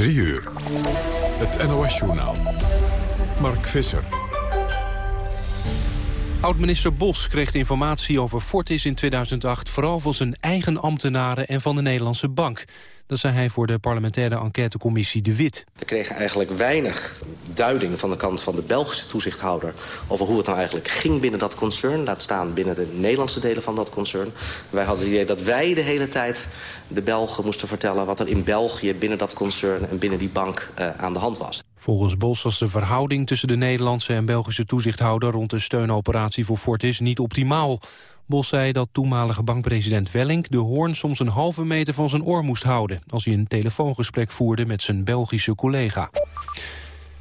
3 uur. Het NOS-journaal. Mark Visser. Oud-minister Bos kreeg informatie over Fortis in 2008... vooral van zijn eigen ambtenaren en van de Nederlandse Bank. Dat zei hij voor de parlementaire enquêtecommissie De Wit. We kregen eigenlijk weinig duiding van de kant van de Belgische toezichthouder... over hoe het nou eigenlijk ging binnen dat concern. Laat staan binnen de Nederlandse delen van dat concern. Wij hadden het idee dat wij de hele tijd de Belgen moesten vertellen... wat er in België binnen dat concern en binnen die bank uh, aan de hand was. Volgens Bos was de verhouding tussen de Nederlandse en Belgische toezichthouder... rond de steunoperatie voor Fortis niet optimaal. Bos zei dat toenmalige bankpresident Wellink de hoorn soms een halve meter van zijn oor moest houden... als hij een telefoongesprek voerde met zijn Belgische collega.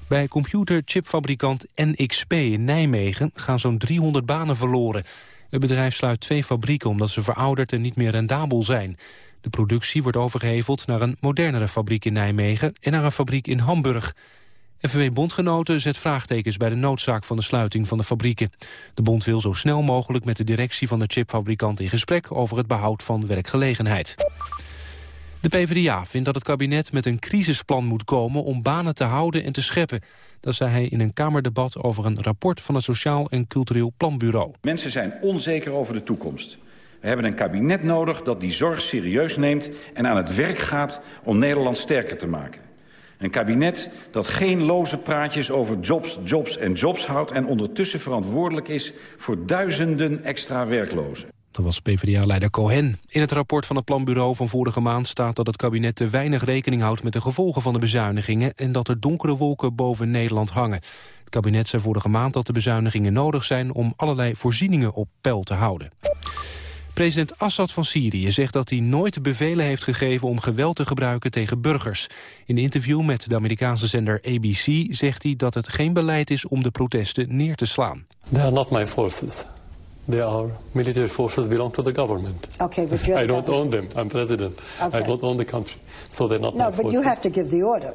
Bij computerchipfabrikant NXP in Nijmegen gaan zo'n 300 banen verloren. Het bedrijf sluit twee fabrieken omdat ze verouderd en niet meer rendabel zijn. De productie wordt overgeheveld naar een modernere fabriek in Nijmegen... en naar een fabriek in Hamburg. FNW-bondgenoten zet vraagtekens bij de noodzaak van de sluiting van de fabrieken. De bond wil zo snel mogelijk met de directie van de chipfabrikant in gesprek over het behoud van werkgelegenheid. De PvdA vindt dat het kabinet met een crisisplan moet komen om banen te houden en te scheppen. Dat zei hij in een Kamerdebat over een rapport van het Sociaal en Cultureel Planbureau. Mensen zijn onzeker over de toekomst. We hebben een kabinet nodig dat die zorg serieus neemt en aan het werk gaat om Nederland sterker te maken. Een kabinet dat geen loze praatjes over jobs, jobs en jobs houdt... en ondertussen verantwoordelijk is voor duizenden extra werklozen. Dat was PvdA-leider Cohen. In het rapport van het planbureau van vorige maand staat dat het kabinet te weinig rekening houdt met de gevolgen van de bezuinigingen en dat er donkere wolken boven Nederland hangen. Het kabinet zei vorige maand dat de bezuinigingen nodig zijn om allerlei voorzieningen op peil te houden. President Assad van Syrië zegt dat hij nooit bevelen heeft gegeven om geweld te gebruiken tegen burgers. In een interview met de Amerikaanse zender ABC zegt hij dat het geen beleid is om de protesten neer te slaan. They are not my forces. They are military forces belong to the government. Okay, but I don't own them. I'm president. Okay. I don't own the country. So they're not no, my forces. but you have to give the order.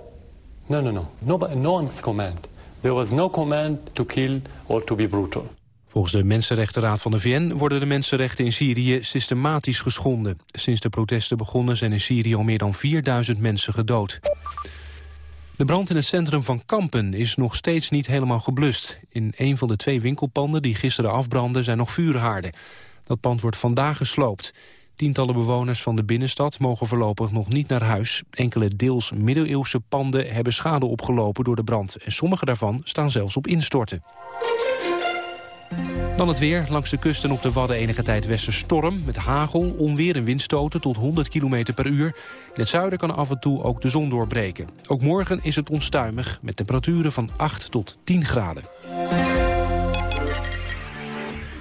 No, no, no. Nobody, no one's command. There was no command to kill or to be brutal. Volgens de Mensenrechtenraad van de VN worden de mensenrechten in Syrië systematisch geschonden. Sinds de protesten begonnen zijn in Syrië al meer dan 4000 mensen gedood. De brand in het centrum van Kampen is nog steeds niet helemaal geblust. In een van de twee winkelpanden die gisteren afbrandden zijn nog vuurhaarden. Dat pand wordt vandaag gesloopt. Tientallen bewoners van de binnenstad mogen voorlopig nog niet naar huis. Enkele deels middeleeuwse panden hebben schade opgelopen door de brand. En sommige daarvan staan zelfs op instorten. Dan het weer. Langs de kust en op de Wadden enige tijd westerstorm... met hagel, onweer en windstoten tot 100 km per uur. In het zuiden kan af en toe ook de zon doorbreken. Ook morgen is het onstuimig, met temperaturen van 8 tot 10 graden.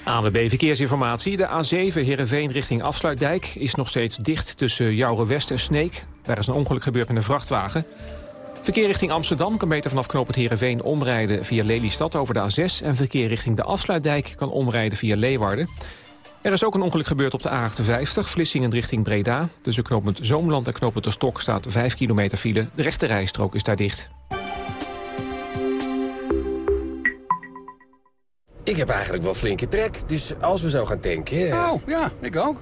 ANWB Verkeersinformatie. De A7 Heerenveen richting Afsluitdijk is nog steeds dicht tussen Jouren West en Sneek. Daar is een ongeluk gebeurd met een vrachtwagen. Verkeer richting Amsterdam kan beter vanaf knooppunt Heerenveen omrijden via Lelystad over de A6. En verkeer richting de Afsluitdijk kan omrijden via Leeuwarden. Er is ook een ongeluk gebeurd op de A58, Vlissingen richting Breda. Tussen knooppunt Zoomland en knooppunt de Stok staat 5 kilometer file. De rechte rijstrook is daar dicht. Ik heb eigenlijk wel flinke trek, dus als we zo gaan tanken... Oh, ja, ik ook.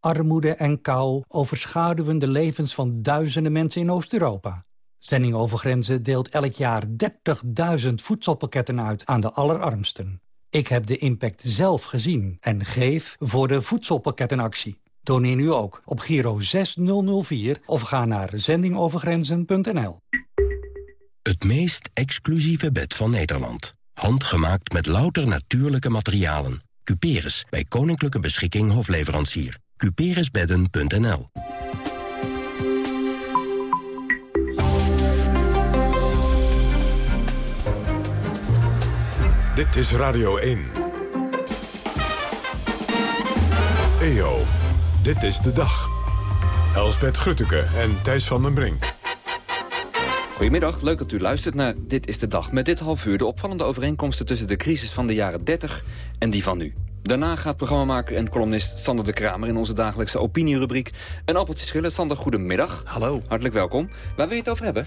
Armoede en kou overschaduwen de levens van duizenden mensen in Oost-Europa. Zending over Grenzen deelt elk jaar 30.000 voedselpakketten uit aan de allerarmsten. Ik heb de impact zelf gezien en geef voor de voedselpakkettenactie. Doneer nu ook op Giro 6004 of ga naar zendingovergrenzen.nl. Het meest exclusieve bed van Nederland. Handgemaakt met louter natuurlijke materialen. Cuperus, bij Koninklijke Beschikking Hofleverancier cuperesbedden.nl Dit is Radio 1. EO, dit is de dag. Elsbeth Grutteke en Thijs van den Brink. Goedemiddag, leuk dat u luistert naar Dit is de Dag. Met dit half uur de opvallende overeenkomsten tussen de crisis van de jaren 30 en die van nu. Daarna gaat programmamaker en columnist Sander de Kramer... in onze dagelijkse opinierubriek een appeltje schillen. Sander, goedemiddag. Hallo. Hartelijk welkom. Waar wil je het over hebben?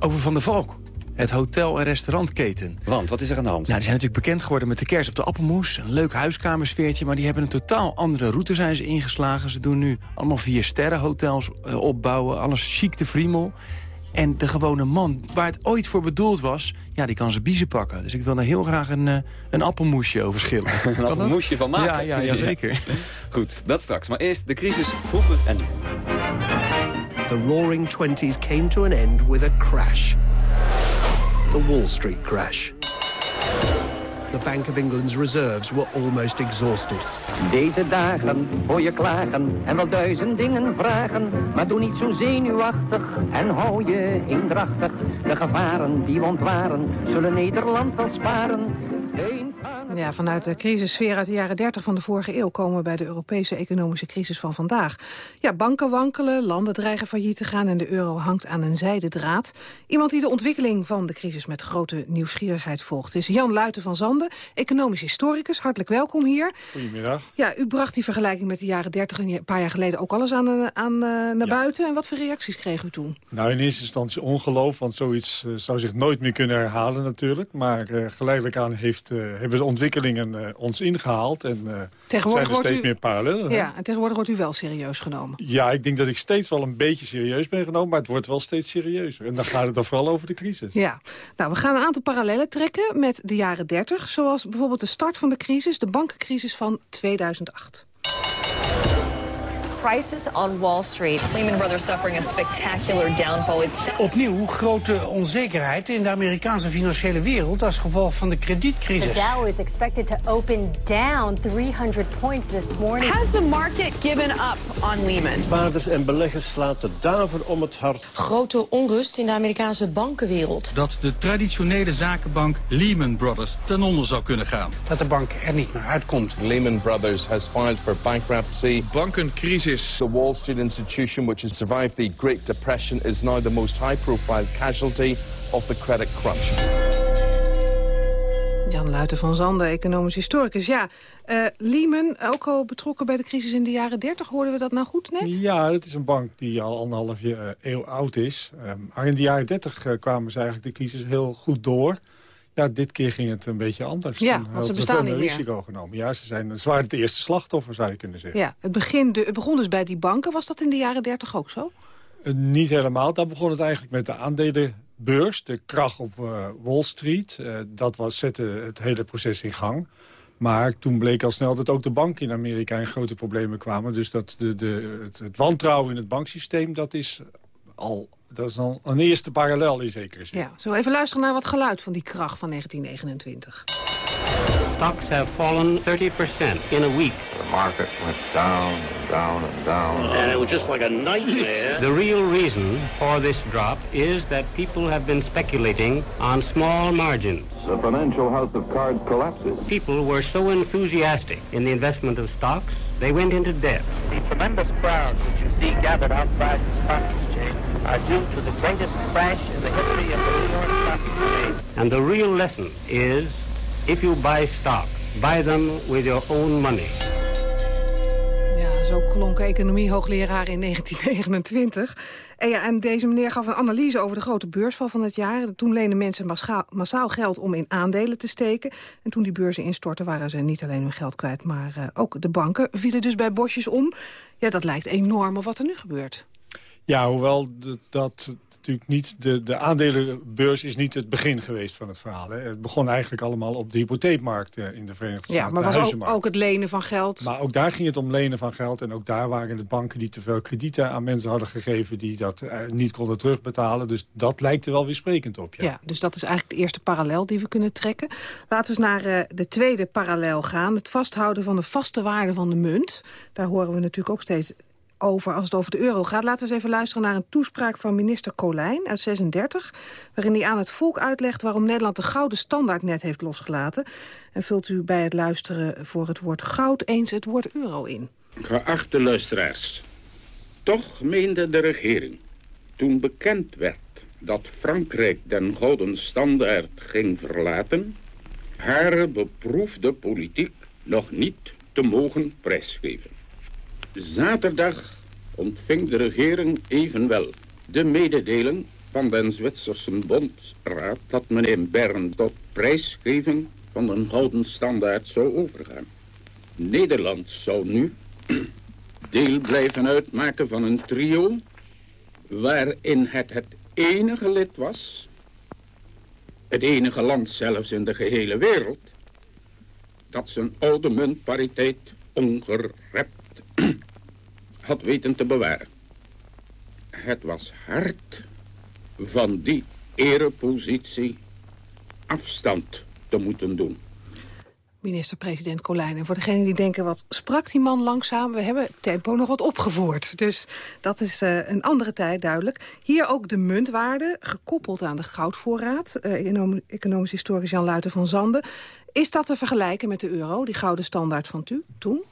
Over Van der Valk. Het hotel- en restaurantketen. Want, wat is er aan de hand? Nou, die zijn natuurlijk bekend geworden met de kers op de appelmoes. Een leuk huiskamersfeertje, maar die hebben een totaal andere route zijn ze ingeslagen. Ze doen nu allemaal vier sterrenhotels uh, opbouwen, alles chic de friemel. En de gewone man, waar het ooit voor bedoeld was... ja, die kan ze biezen pakken. Dus ik wil daar heel graag een, uh, een appelmoesje over schillen. een appelmoesje van maken? Ja, ja, ja zeker. Goed, dat straks. Maar eerst de crisis vroeger en nu. The roaring 20s came to an end with a crash. The Wall Street crash. The Bank of England's reserves were almost exhausted. Deze dagen hoor je klagen en wel duizend dingen vragen. Maar doe niet zo zenuwachtig en hou je indrachtig. De gevaren die we ontwaren zullen Nederland wel sparen. Ja, vanuit de crisissfeer uit de jaren 30 van de vorige eeuw... komen we bij de Europese economische crisis van vandaag. Ja, banken wankelen, landen dreigen failliet te gaan... en de euro hangt aan een zijde draad. Iemand die de ontwikkeling van de crisis met grote nieuwsgierigheid volgt... is Jan Luiten van Zanden, economisch historicus. Hartelijk welkom hier. Goedemiddag. Ja, u bracht die vergelijking met de jaren 30 een paar jaar geleden... ook alles aan, aan uh, naar ja. buiten. En wat voor reacties kreeg u toen? Nou, in eerste instantie ongeloof, want zoiets uh, zou zich nooit meer kunnen herhalen natuurlijk. Maar uh, geleidelijk aan heeft, hebben de ontwikkelingen uh, ons ingehaald. En uh, zijn er steeds u, meer parallellen. Ja, en tegenwoordig wordt u wel serieus genomen. Ja, ik denk dat ik steeds wel een beetje serieus ben genomen. Maar het wordt wel steeds serieuzer. En dan gaat het dan vooral over de crisis. Ja, nou, we gaan een aantal parallellen trekken met de jaren 30. Zoals bijvoorbeeld de start van de crisis, de bankencrisis van 2008. Crisis on Wall Street. Lehman Brothers suffering a spectacular downfall. It's Opnieuw grote onzekerheid in de Amerikaanse financiële wereld als gevolg van de kredietcrisis. The Dow is expected to open down 300 points this morning. Has the market given up on Lehman? Spaarders en beleggers slaat de daver om het hart. Grote onrust in de Amerikaanse bankenwereld. Dat de traditionele zakenbank Lehman Brothers ten onder zou kunnen gaan. Dat de bank er niet meer uitkomt. Lehman Brothers has filed for bankruptcy. Bankencrisis. The Wall Street institution, which has survived the Great Depression, is now the most high-profile casualty of the credit crunch. Jan Luiten van Zanden, economisch historicus. Ja, uh, Lehman, ook al betrokken bij de crisis in de jaren 30. Hoorden we dat nou goed net? Ja, het is een bank die al anderhalf jaar, uh, eeuw oud is. Um, maar in de jaren 30 uh, kwamen ze eigenlijk de crisis heel goed door. Ja, dit keer ging het een beetje anders. Ja, want ze bestaan niet meer. risico genomen. Ja, ze, zijn, ze waren het eerste slachtoffer, zou je kunnen zeggen. Ja, het, begin, de, het begon dus bij die banken. Was dat in de jaren 30 ook zo? Uh, niet helemaal. Daar begon het eigenlijk met de aandelenbeurs. De kracht op uh, Wall Street. Uh, dat was, zette het hele proces in gang. Maar toen bleek al snel dat ook de banken in Amerika in grote problemen kwamen. Dus dat de, de, het, het wantrouwen in het banksysteem, dat is al dat is al een eerste parallel in zekere zin. Ja, we even luisteren naar wat geluid van die kracht van 1929. Stocks have fallen 30% in a week. The market went down and down and down. And it was just like a nightmare. The real reason for this drop is that people have been speculating on small margins. The financial house of cards collapses. People were so enthusiastic in the investment of stocks, they went into debt. The tremendous crowds which you see gathered outside the stock exchange are due to the greatest crash in the history of the New York Stock Exchange. And the real lesson is, if you buy stocks, buy them with your own money. Ja, zo klonk economie-hoogleraar in 1929. En, ja, en deze meneer gaf een analyse over de grote beursval van het jaar. Toen lenen mensen massaal, massaal geld om in aandelen te steken. En toen die beurzen instortten waren ze niet alleen hun geld kwijt... maar uh, ook de banken vielen dus bij bosjes om. Ja, dat lijkt enorm op wat er nu gebeurt. Ja, hoewel dat natuurlijk niet... De, de aandelenbeurs is niet het begin geweest van het verhaal. Hè. Het begon eigenlijk allemaal op de hypotheekmarkt uh, in de Verenigde Staten. Ja, maar was ook, ook, het lenen van geld. Maar ook daar ging het om lenen van geld. En ook daar waren het banken die te veel kredieten aan mensen hadden gegeven... die dat uh, niet konden terugbetalen. Dus dat lijkt er wel weer sprekend op. Ja, ja dus dat is eigenlijk de eerste parallel die we kunnen trekken. Laten we eens naar uh, de tweede parallel gaan. Het vasthouden van de vaste waarde van de munt. Daar horen we natuurlijk ook steeds over als het over de euro gaat. Laten we eens even luisteren naar een toespraak van minister Colijn uit 36... waarin hij aan het volk uitlegt waarom Nederland de gouden standaard net heeft losgelaten. En vult u bij het luisteren voor het woord goud eens het woord euro in. Geachte luisteraars, toch meende de regering, toen bekend werd dat Frankrijk den gouden standaard ging verlaten, haar beproefde politiek nog niet te mogen prijsgeven. Zaterdag ontving de regering evenwel de mededeling van den Zwitserse Bondsraad dat meneer Bern tot prijsgeving van een gouden standaard zou overgaan. Nederland zou nu deel blijven uitmaken van een trio waarin het het enige lid was, het enige land zelfs in de gehele wereld, dat zijn oude muntpariteit ongerept had weten te bewaren. Het was hard van die erepositie afstand te moeten doen. Minister-president Colijn. En voor degenen die denken, wat sprak die man langzaam? We hebben tempo nog wat opgevoerd. Dus dat is uh, een andere tijd duidelijk. Hier ook de muntwaarde, gekoppeld aan de goudvoorraad. Uh, economisch historisch Jan Luiten van Zanden. Is dat te vergelijken met de euro, die gouden standaard van tu toen?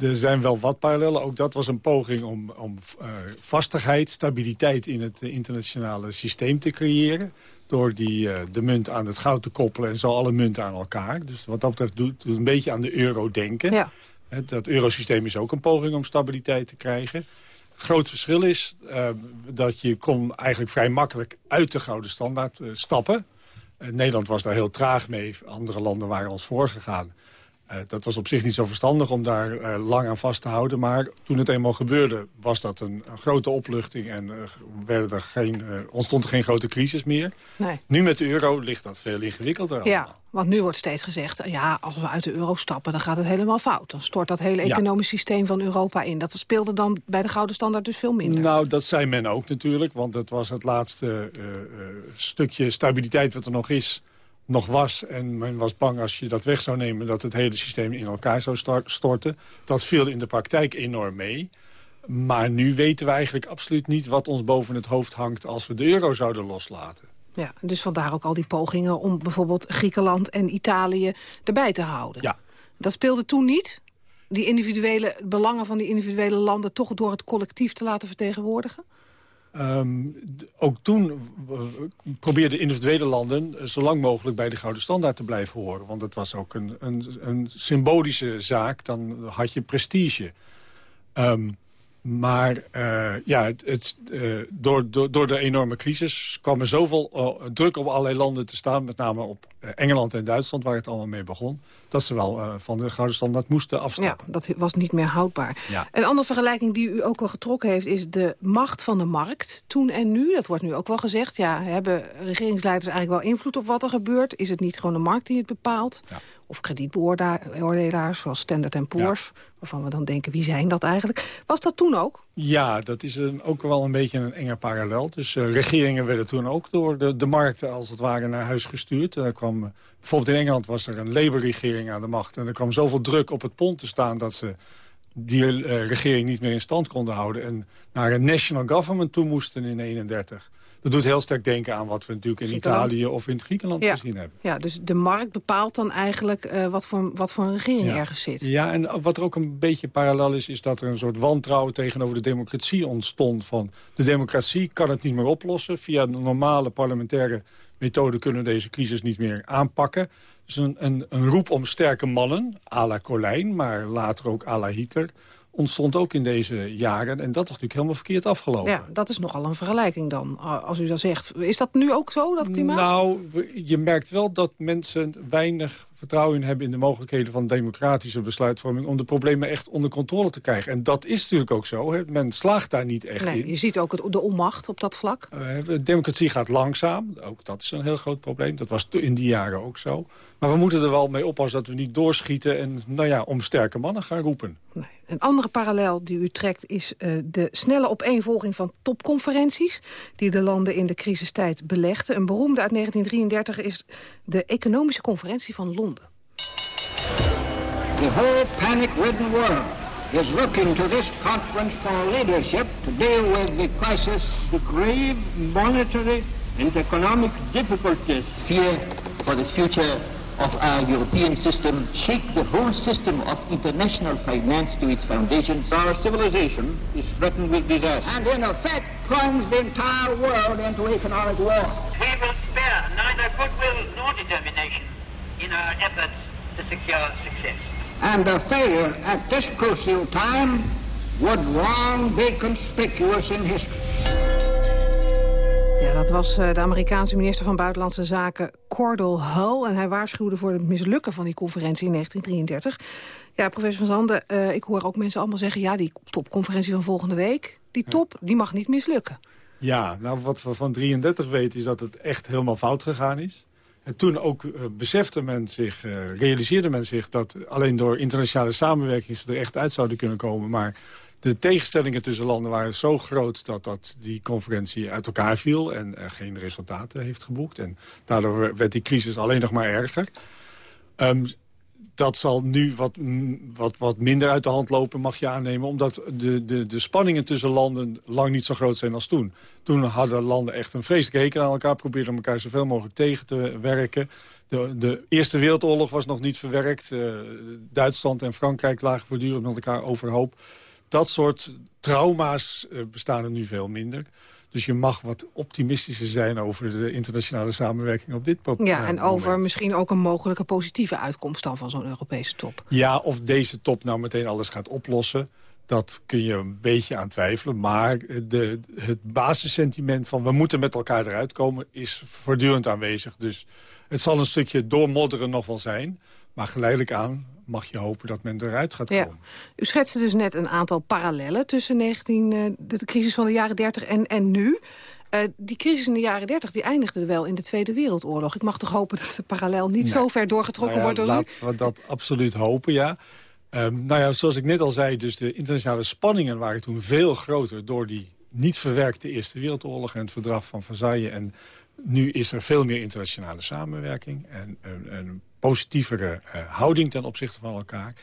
Er zijn wel wat parallellen. Ook dat was een poging om, om uh, vastigheid, stabiliteit in het internationale systeem te creëren door die, uh, de munt aan het goud te koppelen en zo alle munten aan elkaar. Dus wat dat betreft doet het een beetje aan de euro denken. Ja. Het, dat eurosysteem is ook een poging om stabiliteit te krijgen. Groot verschil is uh, dat je kon eigenlijk vrij makkelijk uit de gouden standaard stappen. Nederland was daar heel traag mee. Andere landen waren ons voorgegaan. Uh, dat was op zich niet zo verstandig om daar uh, lang aan vast te houden. Maar toen het eenmaal gebeurde, was dat een, een grote opluchting... en uh, werden er geen, ontstond er geen grote crisis meer. Nee. Nu met de euro ligt dat veel ingewikkelder. Ja, want nu wordt steeds gezegd... ja, als we uit de euro stappen, dan gaat het helemaal fout. Dan stort dat hele economisch ja. systeem van Europa in. Dat speelde dan bij de Gouden Standaard dus veel minder. Nou, dat zei men ook natuurlijk. Want het was het laatste stukje stabiliteit wat er nog is nog was. En men was bang als je dat weg zou nemen... dat het hele systeem in elkaar zou storten. Dat viel in de praktijk enorm mee. Maar nu weten we eigenlijk absoluut niet wat ons boven het hoofd hangt... als we de euro zouden loslaten. Ja, dus vandaar ook al die pogingen om bijvoorbeeld Griekenland en Italië erbij te houden. Ja. Dat speelde toen niet? Die individuele belangen van die individuele landen toch door het collectief te laten vertegenwoordigen? Um, ook toen probeerden individuele landen zo lang mogelijk bij de Gouden Standaard te blijven horen. Want het was ook een, een, een symbolische zaak, dan had je prestige. Um, maar uh, ja, het, het, uh, door, door, door de enorme crisis kwam er zoveel uh, druk op allerlei landen te staan. Met name op Engeland en Duitsland, waar het allemaal mee begon. Dat ze wel van de gouden standaard moesten afstappen. Ja, dat was niet meer houdbaar. Ja. Een andere vergelijking die u ook wel getrokken heeft... is de macht van de markt, toen en nu. Dat wordt nu ook wel gezegd. Ja, hebben regeringsleiders eigenlijk wel invloed op wat er gebeurt? Is het niet gewoon de markt die het bepaalt? Ja of kredietbeoordelaars zoals Standard Poor's... Ja. waarvan we dan denken, wie zijn dat eigenlijk? Was dat toen ook? Ja, dat is een, ook wel een beetje een enge parallel. Dus uh, regeringen werden toen ook door de, de markten als het ware naar huis gestuurd. Er kwam, bijvoorbeeld in Engeland was er een Labour-regering aan de macht... en er kwam zoveel druk op het pond te staan... dat ze die uh, regering niet meer in stand konden houden... en naar een national government toe moesten in 1931 dat doet heel sterk denken aan wat we natuurlijk in Italië of in Griekenland ja. gezien hebben. Ja, dus de markt bepaalt dan eigenlijk uh, wat, voor, wat voor een regering ja. ergens zit. Ja, en wat er ook een beetje parallel is... is dat er een soort wantrouwen tegenover de democratie ontstond. Van de democratie kan het niet meer oplossen. Via de normale parlementaire methode kunnen we deze crisis niet meer aanpakken. Dus een, een, een roep om sterke mannen, à la Colijn, maar later ook à la Hitler ontstond ook in deze jaren. En dat is natuurlijk helemaal verkeerd afgelopen. Ja, dat is nogal een vergelijking dan, als u dat zegt. Is dat nu ook zo, dat klimaat? Nou, je merkt wel dat mensen weinig vertrouwen hebben in de mogelijkheden van democratische besluitvorming... om de problemen echt onder controle te krijgen. En dat is natuurlijk ook zo. Hè. Men slaagt daar niet echt nee, in. Je ziet ook het, de onmacht op dat vlak. Uh, de democratie gaat langzaam. Ook dat is een heel groot probleem. Dat was in die jaren ook zo. Maar we moeten er wel mee oppassen dat we niet doorschieten... en nou ja, om sterke mannen gaan roepen. Nee. Een andere parallel die u trekt is uh, de snelle opeenvolging van topconferenties... die de landen in de crisistijd belegden. Een beroemde uit 1933 is de Economische Conferentie van Londen. The whole panic-ridden world is looking to this conference for leadership to deal with the crisis, the grave monetary and economic difficulties. Fear for the future of our European system shake the whole system of international finance to its foundations. Our civilization is threatened with disaster. And in effect, plunge the entire world into economic war. We will spare neither goodwill nor determination in our efforts to secure success. And the failure at this crucial time would long be conspicuous in history. Ja, dat was uh, de Amerikaanse minister van Buitenlandse Zaken Cordell Hull. En hij waarschuwde voor het mislukken van die conferentie in 1933. Ja, professor Van Zanden, uh, ik hoor ook mensen allemaal zeggen... ja, die topconferentie van volgende week, die top, die mag niet mislukken. Ja, nou wat we van 33 weten is dat het echt helemaal fout gegaan is. En toen ook uh, besefte men zich, uh, realiseerde men zich... dat alleen door internationale samenwerking ze er echt uit zouden kunnen komen. Maar de tegenstellingen tussen landen waren zo groot... dat, dat die conferentie uit elkaar viel en geen resultaten heeft geboekt. En daardoor werd die crisis alleen nog maar erger. Um, dat zal nu wat, wat, wat minder uit de hand lopen, mag je aannemen. Omdat de, de, de spanningen tussen landen lang niet zo groot zijn als toen. Toen hadden landen echt een vreselijke hekel aan elkaar. Probeerden elkaar zoveel mogelijk tegen te werken. De, de Eerste Wereldoorlog was nog niet verwerkt. Uh, Duitsland en Frankrijk lagen voortdurend met elkaar overhoop. Dat soort trauma's uh, bestaan er nu veel minder. Dus je mag wat optimistischer zijn over de internationale samenwerking op dit moment. Ja, en over misschien ook een mogelijke positieve uitkomst dan van zo'n Europese top. Ja, of deze top nou meteen alles gaat oplossen. Dat kun je een beetje aan twijfelen. Maar de, het basissentiment van we moeten met elkaar eruit komen... is voortdurend aanwezig. Dus het zal een stukje doormodderen nog wel zijn. Maar geleidelijk aan mag je hopen dat men eruit gaat komen. Ja. U schetste dus net een aantal parallellen tussen 19, uh, de crisis van de jaren 30 en, en nu. Uh, die crisis in de jaren 30 die eindigde wel in de Tweede Wereldoorlog. Ik mag toch hopen dat de parallel niet zo ver doorgetrokken nou ja, wordt door laten we dat absoluut hopen, ja. Um, nou ja, zoals ik net al zei, dus de internationale spanningen waren toen veel groter... door die niet verwerkte Eerste Wereldoorlog en het verdrag van Versailles. En nu is er veel meer internationale samenwerking en een positievere uh, houding ten opzichte van elkaar.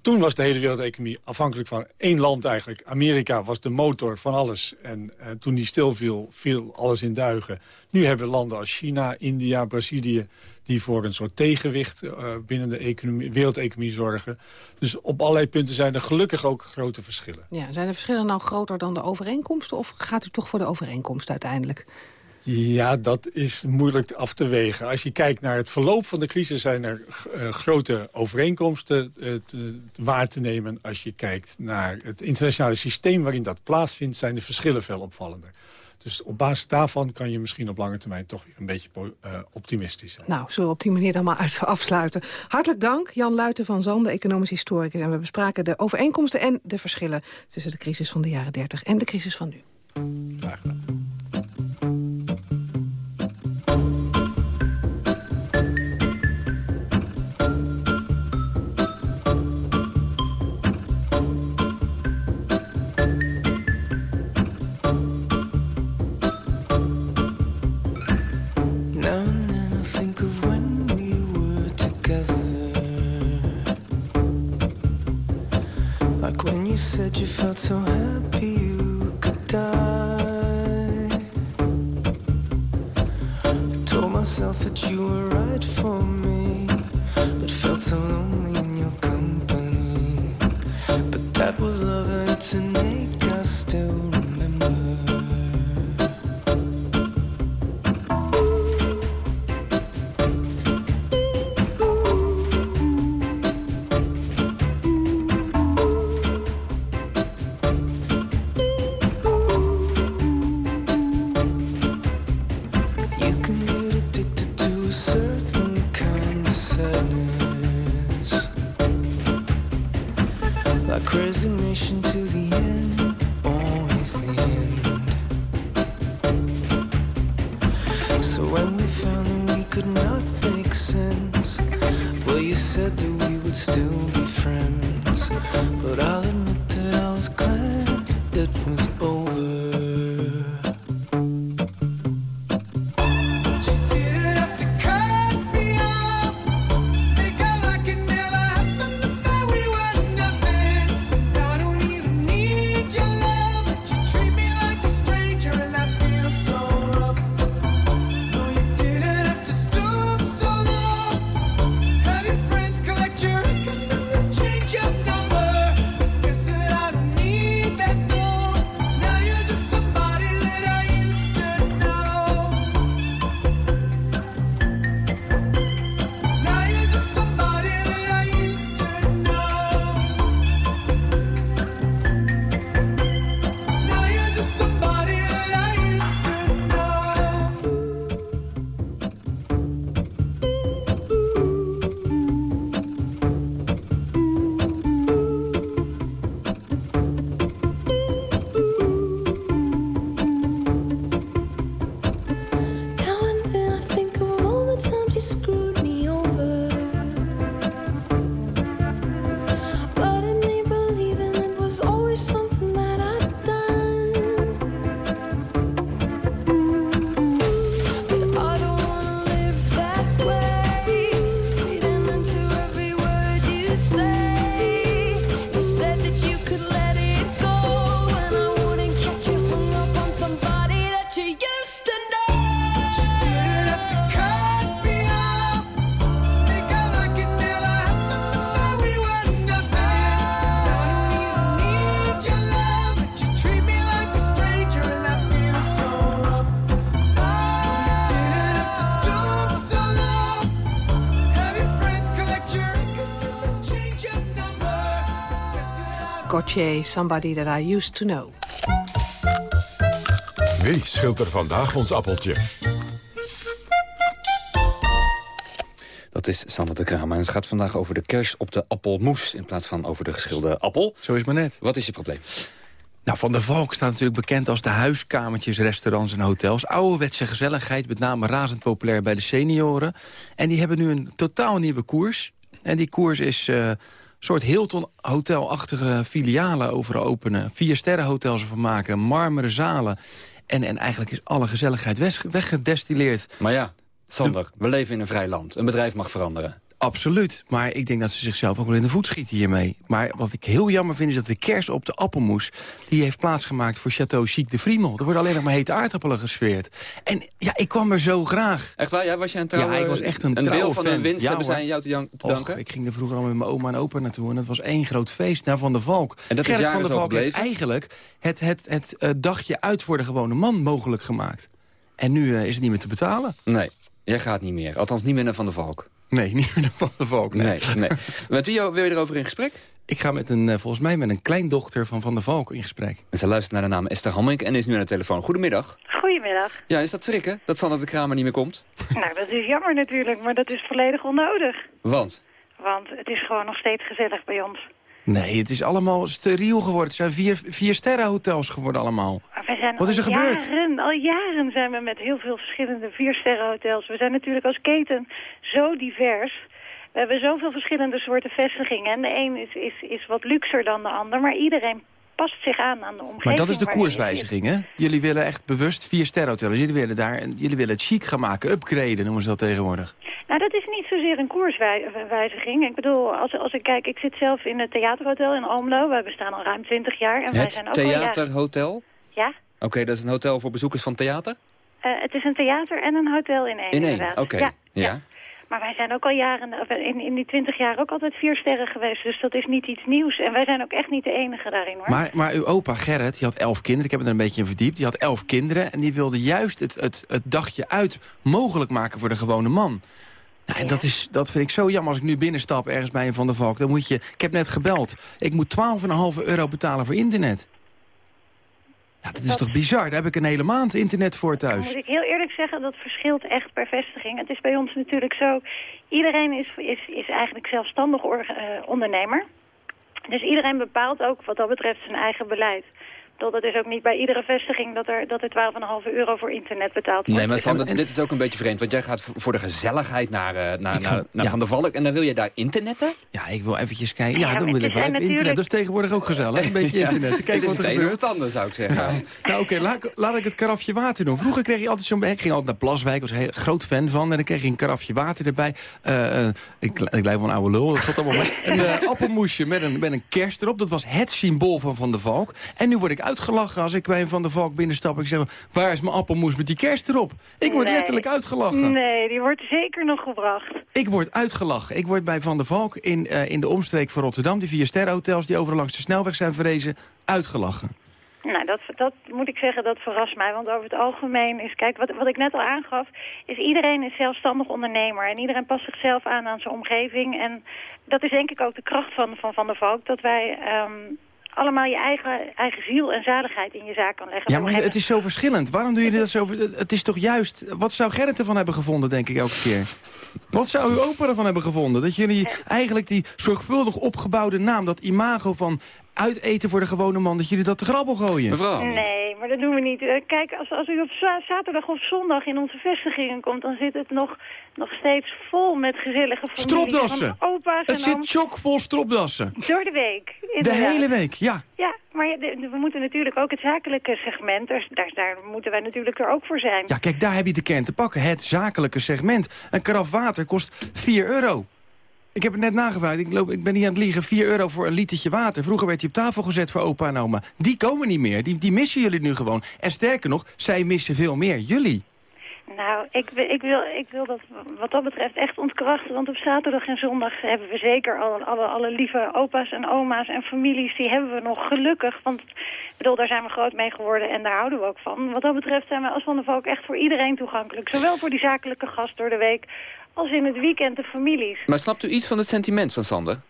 Toen was de hele wereldeconomie afhankelijk van één land eigenlijk. Amerika was de motor van alles. En uh, toen die stilviel, viel alles in duigen. Nu hebben landen als China, India, Brazilië... die voor een soort tegenwicht uh, binnen de economie, wereldeconomie zorgen. Dus op allerlei punten zijn er gelukkig ook grote verschillen. Ja, zijn de verschillen nou groter dan de overeenkomsten? Of gaat u toch voor de overeenkomst uiteindelijk? Ja, dat is moeilijk af te wegen. Als je kijkt naar het verloop van de crisis... zijn er uh, grote overeenkomsten uh, te, waar te nemen. Als je kijkt naar het internationale systeem waarin dat plaatsvindt... zijn de verschillen veel opvallender. Dus op basis daarvan kan je misschien op lange termijn toch weer een beetje uh, optimistisch zijn. Nou, zullen we op die manier dan maar uit afsluiten. Hartelijk dank, Jan Luiten van Zande, economisch historicus. En we bespraken de overeenkomsten en de verschillen... tussen de crisis van de jaren 30 en de crisis van nu. Graag gedaan. Said you felt so happy you could die. Told myself that you were right for me, but felt so lonely in your company. But that was love and it's innate, I still Gauthier, Somebody That I Used To Know. Wie schilt er vandaag ons appeltje? Dat is Sander de Kramer. En het gaat vandaag over de kers op de appelmoes... in plaats van over de geschilde appel. Zo is maar net. Wat is je probleem? Nou, Van der Valk staat natuurlijk bekend als de huiskamertjes, restaurants en hotels. Ouderwetse gezelligheid, met name razend populair bij de senioren. En die hebben nu een totaal nieuwe koers. En die koers is uh, een soort Hilton-hotelachtige filialen over openen. Vier sterrenhotels ervan maken, marmeren zalen. En, en eigenlijk is alle gezelligheid weggedestilleerd. Maar ja, Sander, we leven in een vrij land. Een bedrijf mag veranderen. Absoluut, maar ik denk dat ze zichzelf ook wel in de voet schieten hiermee. Maar wat ik heel jammer vind is dat de kers op de appelmoes... die heeft plaatsgemaakt voor Chateau Chic de Friemel. Er worden alleen nog maar hete aardappelen gesfeerd. En ja, ik kwam er zo graag. Echt waar? Ja, was jij een trouw, Ja, ik was echt een Een deel van hun winst Ja, hebben zij aan jou te, jan- te danken? Och, ik ging er vroeger al met mijn oma en opa naartoe. En dat was één groot feest naar Van der Valk. En dat Gerrit van der zo Valk heeft eigenlijk het, het, het eh, dagje uit voor de gewone man mogelijk gemaakt. En nu eh, is het niet meer te betalen. Nee, jij gaat niet meer. Althans niet meer naar Van der Valk. Nee, niet meer naar Van der Valk. Nee, nee. Met wie wil je erover in gesprek? Ik ga met een, eh, volgens mij met een kleindochter van Van der Valk in gesprek. En ze luistert naar de naam Esther Hamming en is nu aan de telefoon. Goedemiddag. Goedemiddag. Ja, is dat schrikken dat Sander de Kramer niet meer komt? Nou, dat is jammer natuurlijk, maar dat is volledig onnodig. Want? Want het is gewoon nog steeds gezellig bij ons. Nee, het is allemaal steriel geworden. Het zijn vier, vier sterrenhotels geworden allemaal. Zijn Wat is er gebeurd? Al jaren zijn we met heel veel verschillende viersterrenhotels. We zijn natuurlijk als keten zo divers. We hebben zoveel verschillende soorten vestigingen. En de een is, is, is wat luxer dan de ander, maar iedereen past zich aan aan de omgeving. Maar dat is de koerswijziging, hè? Jullie willen echt bewust vier sterrenhotels. Jullie willen daar, en jullie willen het chic gaan maken, upgraden noemen ze dat tegenwoordig. Nou, dat is niet zozeer een koerswijziging. Ik bedoel, als, als ik kijk, ik zit zelf in het theaterhotel in Almelo. Wij bestaan al ruim 20 jaar. En wij zijn ook al jaren- theaterhotel? Ja, Oké, dat is een hotel voor bezoekers van theater? eh, het is een theater en een hotel in één. In één, inderdaad. oké. Ja, Ja. Maar wij zijn ook al jaren, of in, in die 20 jaar ook altijd vier sterren geweest. Dus dat is niet iets nieuws. En wij zijn ook echt niet de enige daarin, hoor. Maar, maar uw opa Gerrit, die had elf kinderen. Ik heb het er een beetje in verdiept. Die had elf kinderen en die wilde juist het, het, het dagje uit mogelijk maken voor de gewone man. Nou, en dat, is, dat vind ik zo jammer als ik nu binnenstap ergens bij een Van der Valk. Dan moet je, ik heb net gebeld. Ik moet 12,5 euro betalen voor internet. Ja, dat is toch bizar? Daar heb ik een hele maand internet voor thuis. moet ik heel eerlijk zeggen, dat verschilt echt per vestiging. Het is bij ons natuurlijk zo, iedereen is, is, is eigenlijk zelfstandig eh, ondernemer. Dus iedereen bepaalt ook wat dat betreft zijn eigen beleid. Dat is ook niet bij iedere vestiging dat er, dat er 12,5 euro voor internet betaald wordt. Nee, maar Sander, dit is ook een beetje vreemd. Want jij gaat voor de gezelligheid naar, eh, naar, ga- naar, naar ja. Van der Valk. En dan wil je daar internetten? Ja, ik wil eventjes kijken. Ja, Ja, dan wil ik wel even internet. Dat is tegenwoordig ook gezellig. Een beetje Ja. internet. Het is wat er het gebeurt. het ander, zou ik zeggen. Nou, oké, laat, ik- laat ik het karafje water doen. Vroeger kreeg je altijd zo'n... Ik ging altijd naar Plaswijk, was een heel groot fan van. En dan kreeg je een karafje water erbij. Eh, eh, ik, ik lijk wel een oude lul, dat valt allemaal mee. Een eh, appelmoesje met een, met een kerst erop. Dat was het symbool van Van der Valk. En nu word ik uitgelachen als ik bij een Van der Valk binnenstap. Ik zeg, waar is mijn appelmoes met die kerst erop? Ik word Nee. letterlijk uitgelachen. Nee, die wordt zeker nog gebracht. Ik word uitgelachen. Ik word bij Van der Valk in, eh, in de omstreek van Rotterdam... die vier sterrenhotels die overal langs de snelweg zijn verrezen... uitgelachen. Nou, dat, dat moet ik zeggen, dat verrast mij. Want over het algemeen is, kijk, wat, wat ik net al aangaf... is iedereen is zelfstandig ondernemer. En iedereen past zichzelf aan aan zijn omgeving. En dat is denk ik ook de kracht van Van, van der Valk. Dat wij ehm, allemaal je eigen, eigen ziel en zaligheid in je zaak kan leggen. Ja, maar het is zo verschillend. Waarom doen jullie dat zo... Het is toch juist... Wat zou Gerrit ervan hebben gevonden, denk ik, elke keer? Wat zou uw opa ervan hebben gevonden? Dat jullie eigenlijk die zorgvuldig opgebouwde naam... dat imago van uiteten voor de gewone man... dat jullie dat te grabbel gooien? Nee, maar dat doen we niet. Eh, Kijk, als, als u op za- zaterdag of zondag in onze vestigingen komt... dan zit het nog, nog steeds vol met gezellige families. Stropdassen. Van opa's Het en zit chockvol stropdassen. Door de week. De hele week, ja. Ja, maar ja, de- de- we moeten natuurlijk ook het zakelijke segment... Daar, daar, daar moeten wij natuurlijk er ook voor zijn. Ja, kijk, daar heb je de kern te pakken. Het zakelijke segment. Een karaf water kost 4 euro. Ik heb het net nagevraagd. Ik, loop, ik ben niet aan het liegen. 4 euro voor een litertje water. Vroeger werd die op tafel gezet voor opa en oma. Die komen niet meer. Die, die missen jullie nu gewoon. En sterker nog, zij missen veel meer. Jullie. Nou, ik, wil- ik, wil, ik wil dat wat dat betreft echt ontkrachten. Want op zaterdag en zondag hebben we zeker al, alle, alle lieve opa's en oma's en families... die hebben we nog gelukkig. Want ik bedoel, daar zijn we groot mee geworden en daar houden we ook van. Wat dat betreft zijn we als Van der Valk echt voor iedereen toegankelijk. Zowel voor die zakelijke gast door de week als in het weekend de families. Maar snapt u iets van het sentiment van Sander?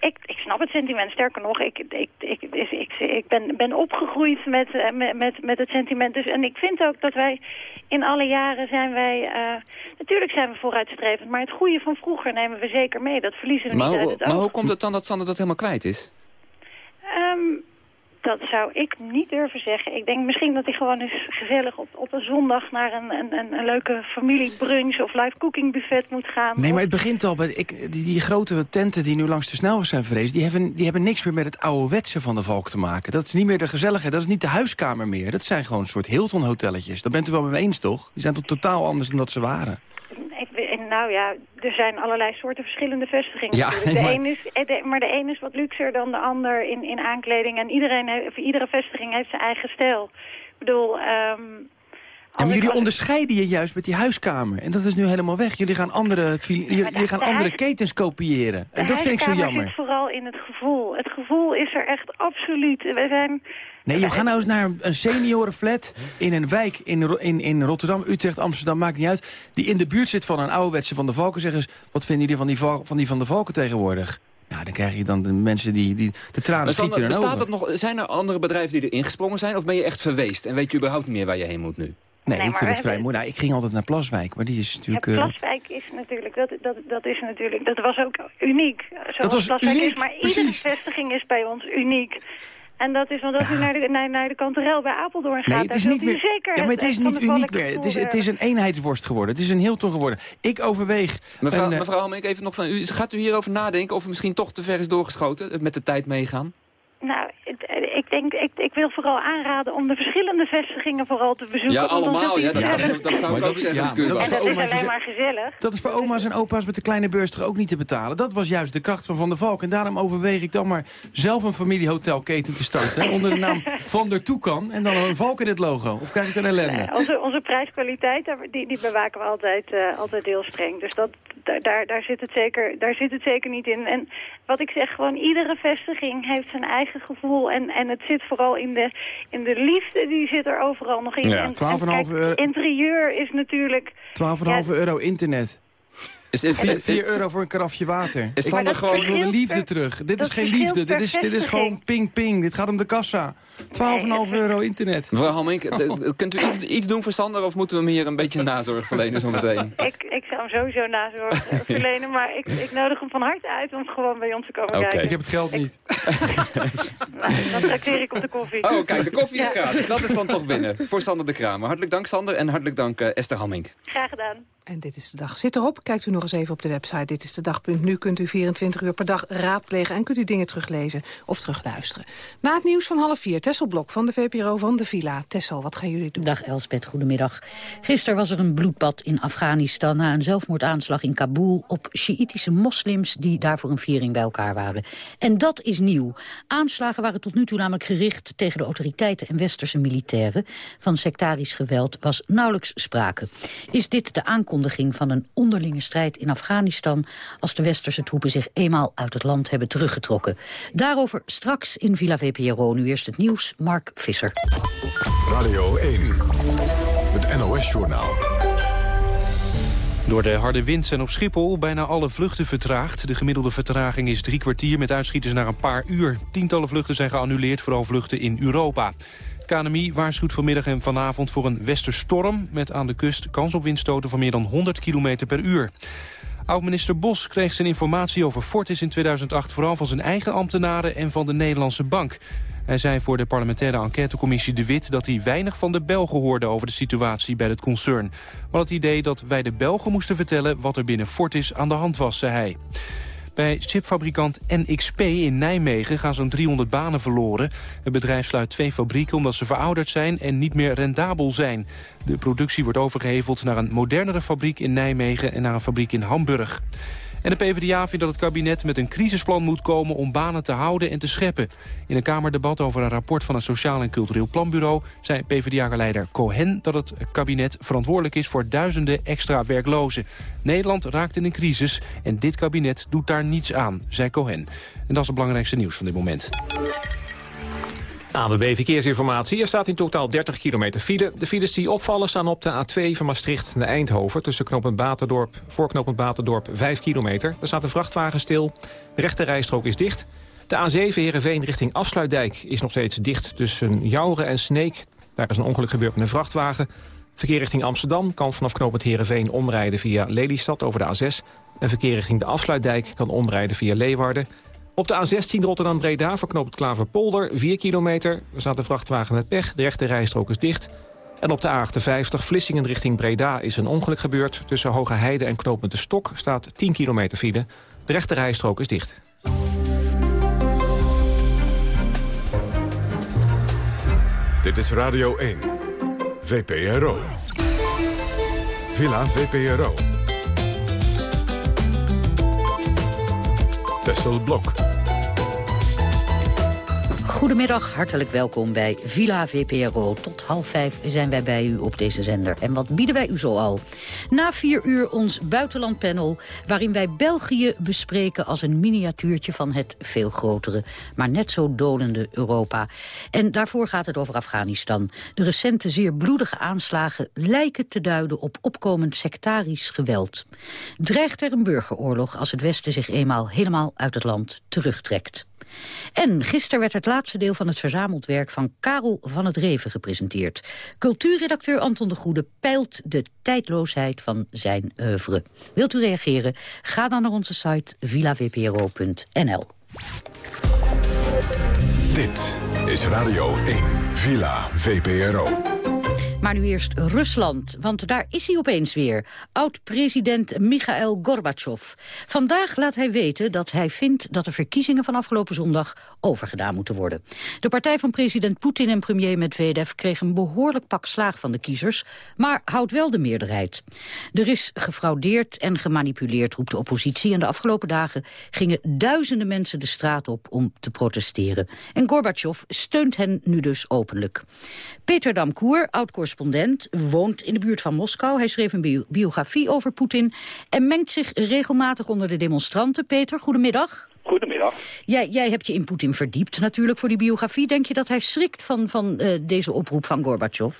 Ik, ik snap het sentiment. Sterker nog, ik, ik, ik, ik, ik, ben, ben opgegroeid met, eh, met, met, met het sentiment. Dus, en ik vind ook dat wij in alle jaren zijn wij... Uh, natuurlijk zijn we vooruitstrevend, maar het goede van vroeger nemen we zeker mee. Dat verliezen we maar niet hoe, uit het Maar oog. hoe komt het dan dat Sander dat helemaal kwijt is? Um, dat zou ik niet durven zeggen. Ik denk misschien dat hij gewoon eens gezellig op, op een zondag... naar een, een, een leuke familiebrunch of live cooking buffet moet gaan. Nee, maar het begint al bij... Ik, die, die grote tenten die nu langs de snelweg zijn verrezen... Die hebben, die hebben niks meer met het ouderwetse van de Valk te maken. Dat is niet meer de gezelligheid, dat is niet de huiskamer meer. Dat zijn gewoon een soort Hilton-hotelletjes. Dat bent u wel mee eens, toch? Die zijn toch totaal anders dan dat ze waren? Nou ja, er zijn allerlei soorten verschillende vestigingen. Ja. De maar... een is, de, maar de een is wat luxer dan de ander in, in aankleding. En iedereen heeft, iedere vestiging heeft zijn eigen stijl. Ik bedoel... Um, ja, maar jullie onderscheiden je juist met die huiskamer. En dat is nu helemaal weg. Jullie gaan andere, jullie gaan andere ketens kopiëren. En dat vind ik zo jammer. zit vooral in het gevoel. Het gevoel is er echt absoluut. We zijn... Nee, je gaat nou eens naar een seniorenflat in een wijk in, in, in Rotterdam, Utrecht, Amsterdam, maakt niet uit. Die in de buurt zit van een ouderwetse Van de Valken. Zeggen eens, wat vinden jullie van die, van die Van de Valken tegenwoordig? Nou, dan krijg je dan de mensen die, die de tranen schieten er bestaat dat nog, Zijn er andere bedrijven die er ingesprongen zijn? Of ben je echt verweest en weet je überhaupt niet meer waar je heen moet nu? Nee, nee ik vind het vrij mooi. Nou, ik ging altijd naar Plaswijk, maar die is natuurlijk... Ja, Plaswijk is natuurlijk, dat, dat, dat is natuurlijk, dat was ook uniek. Zoals dat was Plaswijk uniek, is, maar precies. iedere vestiging is bij ons uniek. En dat is omdat u naar de, naar, naar de kanterel bij Apeldoorn gaat. Nee, het is niet meer, zeker ja, maar het is niet uniek meer. Het is, het is een eenheidsworst geworden. Het is een Hilton geworden. Ik overweeg... Mevrouw, een, mevrouw Halmink, even nog van u. Gaat u hierover nadenken of u misschien toch te ver is doorgeschoten? Met de tijd meegaan? Nou, ik, denk, ik, ik wil vooral aanraden om de verschillende vestigingen vooral te bezoeken. Ja, allemaal. Ja, dat, dat, dat zou ik ook zeggen. Ja, dat en dat is alleen maar gezellig. Dat is voor oma's en opa's met de kleine beurs toch ook niet te betalen. Dat was juist de kracht van Van der Valk. En daarom overweeg ik dan maar zelf een familiehotelketen te starten. Hè, onder de naam Van der Toekan. En dan een valk in het logo. Of krijg ik een ellende? Uh, onze, onze prijskwaliteit, die, die bewaken we altijd, uh, altijd heel streng. Dus dat, daar, daar, zit het zeker, daar zit het zeker niet in. En wat ik zeg, gewoon iedere vestiging heeft zijn eigen gevoel. En, en het zit vooral in de, in de liefde, die zit er overal nog in. Ja, 12,5 euro. Interieur is natuurlijk... 12,5 ja, euro internet. Is, is, is 4 euro voor een karafje water. Is ik, gewoon... ik wil de liefde terug. Dit is geen liefde. Dit is, dit is gewoon ping-ping. Dit gaat om de kassa. 12,5 euro internet. Mevrouw Halmink, kunt u iets, iets doen voor Sander... of moeten we hem hier een beetje nazorg verlenen zometeen? Ik, ik zou hem sowieso nazorg verlenen... maar ik, ik nodig hem van harte uit om gewoon bij ons te komen okay. kijken. Ik heb het geld niet. nou, dan trakteer ik op de koffie. Oh, kijk, de koffie is gratis. Dat is dan toch binnen. Voor Sander de Kramer. Hartelijk dank, Sander. En hartelijk dank, uh, Esther Hammink. Graag gedaan. En dit is de dag. Zit erop. Kijkt u nog eens even op de website. Dit is de dag.nu. Kunt u 24 uur per dag raadplegen en kunt u dingen teruglezen of terugluisteren. Na het nieuws van half vier. Tessel Blok van de VPRO van de Villa. Tessel, wat gaan jullie doen? Dag Elspet, goedemiddag. Gisteren was er een bloedbad in Afghanistan na een zelfmoordaanslag in Kabul op Sjiïtische moslims die daar voor een viering bij elkaar waren. En dat is nieuw. Aanslagen waren tot nu toe namelijk gericht tegen de autoriteiten en westerse militairen. Van sectarisch geweld was nauwelijks sprake. Is dit de aankondiging van een onderlinge strijd in Afghanistan als de westerse troepen zich eenmaal uit het land hebben teruggetrokken? Daarover straks in Villa VPRO. Nu eerst het nieuws. Mark Visser. Radio 1, het NOS-journaal. Door de harde wind zijn op Schiphol bijna alle vluchten vertraagd. De gemiddelde vertraging is drie kwartier met uitschieters naar een paar uur. Tientallen vluchten zijn geannuleerd, vooral vluchten in Europa. KNMI waarschuwt vanmiddag en vanavond voor een westerstorm... met aan de kust kans op windstoten van meer dan 100 km per uur. Oud-minister Bos kreeg zijn informatie over Fortis in 2008... vooral van zijn eigen ambtenaren en van de Nederlandse Bank. Hij zei voor de parlementaire enquêtecommissie De Wit... dat hij weinig van de Belgen hoorde over de situatie bij het concern. Maar het idee dat wij de Belgen moesten vertellen... wat er binnen Fortis aan de hand was, zei hij. Bij chipfabrikant NXP in Nijmegen gaan zo'n 300 banen verloren. Het bedrijf sluit twee fabrieken omdat ze verouderd zijn en niet meer rendabel zijn. De productie wordt overgeheveld naar een modernere fabriek in Nijmegen en naar een fabriek in Hamburg. En de PvdA vindt dat het kabinet met een crisisplan moet komen om banen te houden en te scheppen. In een Kamerdebat over een rapport van het Sociaal en Cultureel Planbureau zei PvdA-leider Cohen dat het kabinet verantwoordelijk is voor duizenden extra werklozen. Nederland raakt in een crisis en dit kabinet doet daar niets aan, zei Cohen. En dat is het belangrijkste nieuws van dit moment. ANWB Verkeersinformatie. Er staat in totaal 30 kilometer file. De files die opvallen staan op de A2 van Maastricht naar Eindhoven... tussen knooppunt Baterdorp, voor knooppunt Baterdorp 5 kilometer. Daar staat een vrachtwagen stil. De rechte rijstrook is dicht. De A7 Heerenveen richting Afsluitdijk is nog steeds dicht tussen Jouren en Sneek. Daar is een ongeluk gebeurd met een vrachtwagen. Verkeer richting Amsterdam kan vanaf knooppunt Heerenveen omrijden via Lelystad over de A6. En verkeer richting de Afsluitdijk kan omrijden via Leeuwarden. Op de A16 Rotterdam-Breda verknoopt Klaverpolder 4 kilometer. Er staat een vrachtwagen met pech, de rechte rijstrook is dicht. En op de A58 Vlissingen richting Breda is een ongeluk gebeurd. Tussen Hoge Heide en knooppunt De Stok staat 10 kilometer file. De rechte rijstrook is dicht. Dit is Radio 1. VPRO. Villa VPRO. Tessel Blok. Goedemiddag, hartelijk welkom bij Villa VPRO. Tot half vijf zijn wij bij u op deze zender. En wat bieden wij u zo al? Na vier uur ons buitenlandpanel... waarin wij België bespreken als een miniatuurtje van het veel grotere... maar net zo dolende Europa. En daarvoor gaat het over Afghanistan. De recente zeer bloedige aanslagen lijken te duiden... op opkomend sectarisch geweld. Dreigt er een burgeroorlog als het Westen zich eenmaal helemaal uit het land terugtrekt? En gisteren werd het laatste deel van het verzameld werk van Karel van het Reven gepresenteerd. Cultuurredacteur Anton de Goede peilt de tijdloosheid van zijn oeuvre. Wilt u reageren? Ga dan naar onze site villavpro.nl. Dit is Radio 1, Villa VPRO. Maar nu eerst Rusland, want daar is hij opeens weer. Oud-president Mikhail Gorbachev. Vandaag laat hij weten dat hij vindt dat de verkiezingen van afgelopen zondag overgedaan moeten worden. De partij van president Poetin en premier Medvedev kreeg een behoorlijk pak slaag van de kiezers, maar houdt wel de meerderheid. Er is gefraudeerd en gemanipuleerd, roept de oppositie. En de afgelopen dagen gingen duizenden mensen de straat op om te protesteren. En Gorbachev steunt hen nu dus openlijk. Peter Damkoer, oud-correspondent, woont in de buurt van Moskou. Hij schreef een biografie over Poetin en mengt zich regelmatig onder de demonstranten. Peter, goedemiddag. Goedemiddag. Jij, jij hebt je in Poetin verdiept natuurlijk voor die biografie. Denk je dat hij schrikt van, van uh, deze oproep van Gorbachev?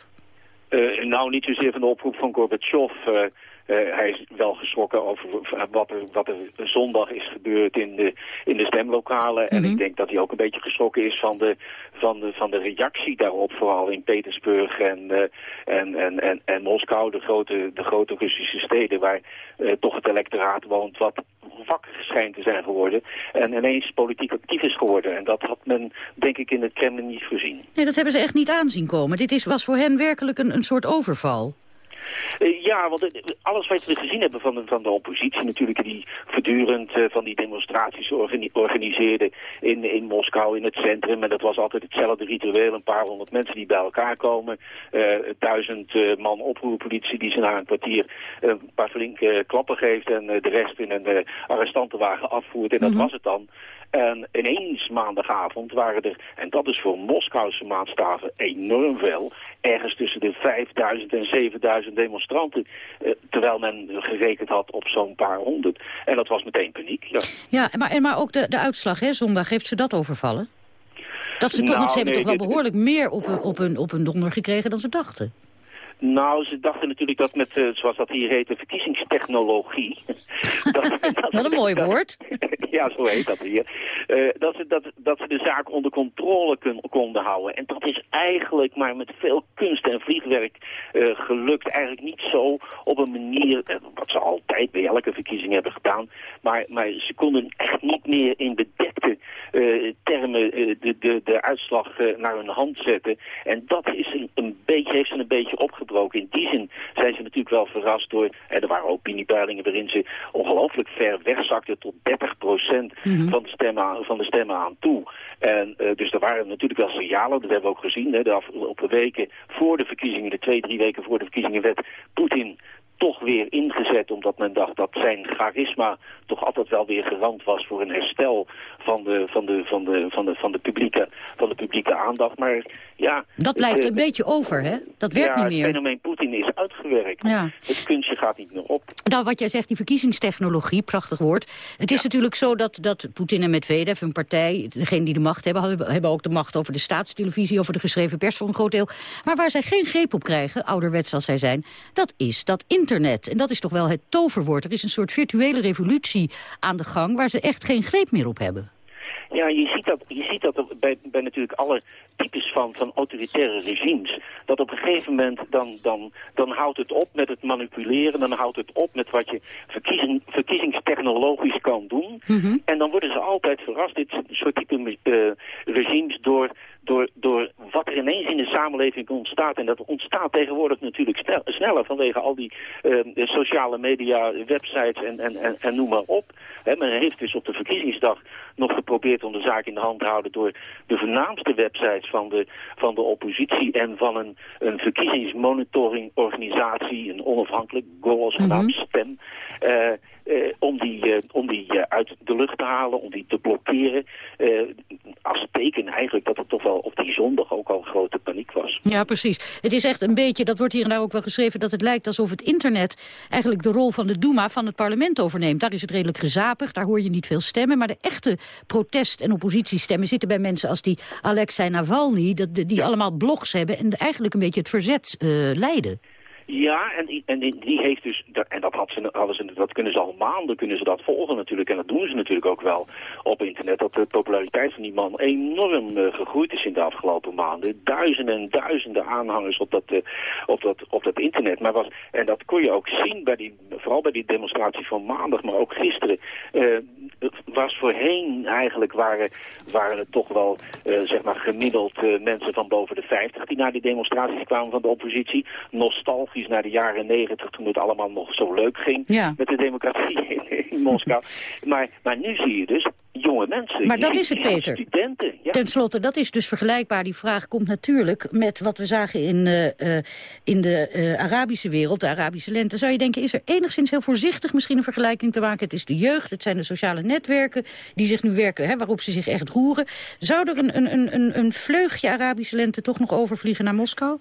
Uh, nou, niet zozeer van de oproep van Gorbachev. Uh, hij is wel geschrokken over wat er, wat er zondag is gebeurd in de, in de stemlokalen. Mm -hmm. En ik denk dat hij ook een beetje geschrokken is van de, van de, van de reactie daarop. Vooral in Petersburg en, uh, en, en, en, en Moskou, de grote, de grote Russische steden... waar uh, toch het electoraat woont wat wakker schijnt te zijn geworden. En ineens politiek actief is geworden. En dat had men, denk ik, in het Kremlin niet voorzien. Nee, dat hebben ze echt niet aanzien komen. Dit is, was voor hen werkelijk een, een soort overval. Uh, ja, want alles wat we gezien hebben van de, van de oppositie natuurlijk, die voortdurend uh, van die demonstraties organi organiseerde in, in Moskou, in het centrum. En dat was altijd hetzelfde ritueel, een paar honderd mensen die bij elkaar komen. Duizend man oproerpolitie die ze na een kwartier een paar flinke klappen geeft en de rest in een arrestantenwagen afvoert. En dat mm -hmm. was het dan. En ineens maandagavond waren er, en dat is voor Moskouse maatstaven enorm veel, ergens tussen de 5000 en 7000 demonstranten, eh, terwijl men gerekend had op zo'n paar honderd. En dat was meteen paniek. Ja, ja maar, maar ook de, de uitslag, hè, zondag, heeft ze dat overvallen? Dat ze toch, nou, want ze hebben nee, toch wel dit- behoorlijk meer op hun, op, hun, op hun donder gekregen dan ze dachten. Nou, ze dachten natuurlijk dat met, eh, zoals dat hier heet, de verkiezingstechnologie. dat, dat, Wat een mooi woord. ja, zo heet dat hier. Eh, dat, ze, dat, dat ze de zaak onder controle kun, konden houden. En dat is eigenlijk maar met veel kunst en vliegwerk eh, gelukt. Eigenlijk niet zo op een manier, wat ze altijd bij elke verkiezing hebben gedaan. Maar, maar ze konden echt niet meer in bedekte termen de, de, de uitslag naar hun hand zetten. En dat is een, een beetje, heeft ze een beetje In die zin zijn ze natuurlijk wel verrast door... Eh, er waren opiniepeilingen waarin ze ongelooflijk ver wegzakten tot 30 Mhm. van, de stemmen, aan- van de stemmen aan toe. En eh, dus er waren natuurlijk wel signalen, dat hebben we ook gezien. Hè, de afgelopen weken voor de verkiezingen, de twee, drie weken voor de verkiezingen werd Poetin toch weer ingezet omdat men dacht dat zijn charisma toch altijd wel weer gerand was voor een herstel van de, van de, van de, van de, van de, publieke, van de publieke aandacht. Maar ja... Dat lijkt een beetje over, hè? Dat werkt ja, niet meer. het fenomeen Poetin is uitgewerkt. Ja. Het kunstje gaat niet meer op. Nou, wat jij zegt, die verkiezingstechnologie, prachtig woord. Het is natuurlijk zo dat, dat Poetin en Medvedev, een partij... degene die de macht hebben, hebben, hebben ook de macht over de staatstelevisie... over de geschreven pers voor een groot deel. Maar waar zij geen greep op krijgen, ouderwets als zij zijn... dat is dat internet. En dat is toch wel het toverwoord. Er is een soort virtuele revolutie aan de gang... waar ze echt geen greep meer op hebben. Ja, je ziet dat, je ziet dat bij, bij natuurlijk alle types van, van autoritaire regimes. Dat op een gegeven moment dan, dan, dan houdt het op met het manipuleren. Dan houdt het op met wat je verkiezing, verkiezingstechnologisch kan doen. En dan worden ze altijd verrast, dit soort type uh, regimes, door, door, door wat er ineens in de samenleving ontstaat. En dat ontstaat tegenwoordig natuurlijk snel, sneller vanwege al die uh, sociale media, websites en, en, en, en noem maar op. He, men heeft dus op de verkiezingsdag nog geprobeerd om de zaak in de hand te houden door de voornaamste websites van de, van de oppositie en van een, een verkiezingsmonitoringorganisatie, een onafhankelijk, GOAS genaamd STEM, uh, uh, om die, uh, om die uit de lucht te halen, om die te blokkeren. als teken eigenlijk dat er toch wel op die zondag ook al grote paniek was. Ja, precies. Het is echt een beetje, dat wordt hier en daar ook wel geschreven, dat het lijkt alsof het internet eigenlijk de rol van de Duma van het parlement overneemt. Daar is het redelijk gezapig, daar hoor je niet veel stemmen, maar de echte protest- en oppositiestemmen zitten bij mensen als die Alexei Navalny, die, die allemaal blogs hebben en eigenlijk een beetje het verzet leiden. Ja, en, en die, heeft dus, en dat, had ze, hadden ze, dat kunnen ze al maanden kunnen ze dat volgen natuurlijk. En dat doen ze natuurlijk ook wel op internet. Dat de populariteit van die man enorm uh, gegroeid is in de afgelopen maanden. Duizenden en duizenden aanhangers op dat, uh, op dat, op dat internet. Maar was, en dat kon je ook zien, bij die, vooral bij die demonstratie van maandag, maar ook gisteren. Uh, was voorheen eigenlijk waren, waren het toch wel zeg maar gemiddeld mensen van boven de 50 die naar die demonstraties kwamen van de oppositie. Nostalgisch naar de jaren negentig toen het allemaal nog zo leuk ging ja. met de democratie in, in Moskou. Maar, maar nu zie je dus jonge mensen. Maar dat is het, Peter. Studenten. Ja. Ten slotte, dat is dus vergelijkbaar. Die vraag komt natuurlijk met wat we zagen in, uh, uh, in de uh, Arabische wereld, de Arabische lente. Zou je denken, is er enigszins heel voorzichtig misschien een vergelijking te maken? Het is de jeugd, het zijn de sociale netwerken die zich nu werken, hè, waarop ze zich echt roeren. Zou er een, een, een, een vleugje Arabische lente toch nog overvliegen naar Moskou?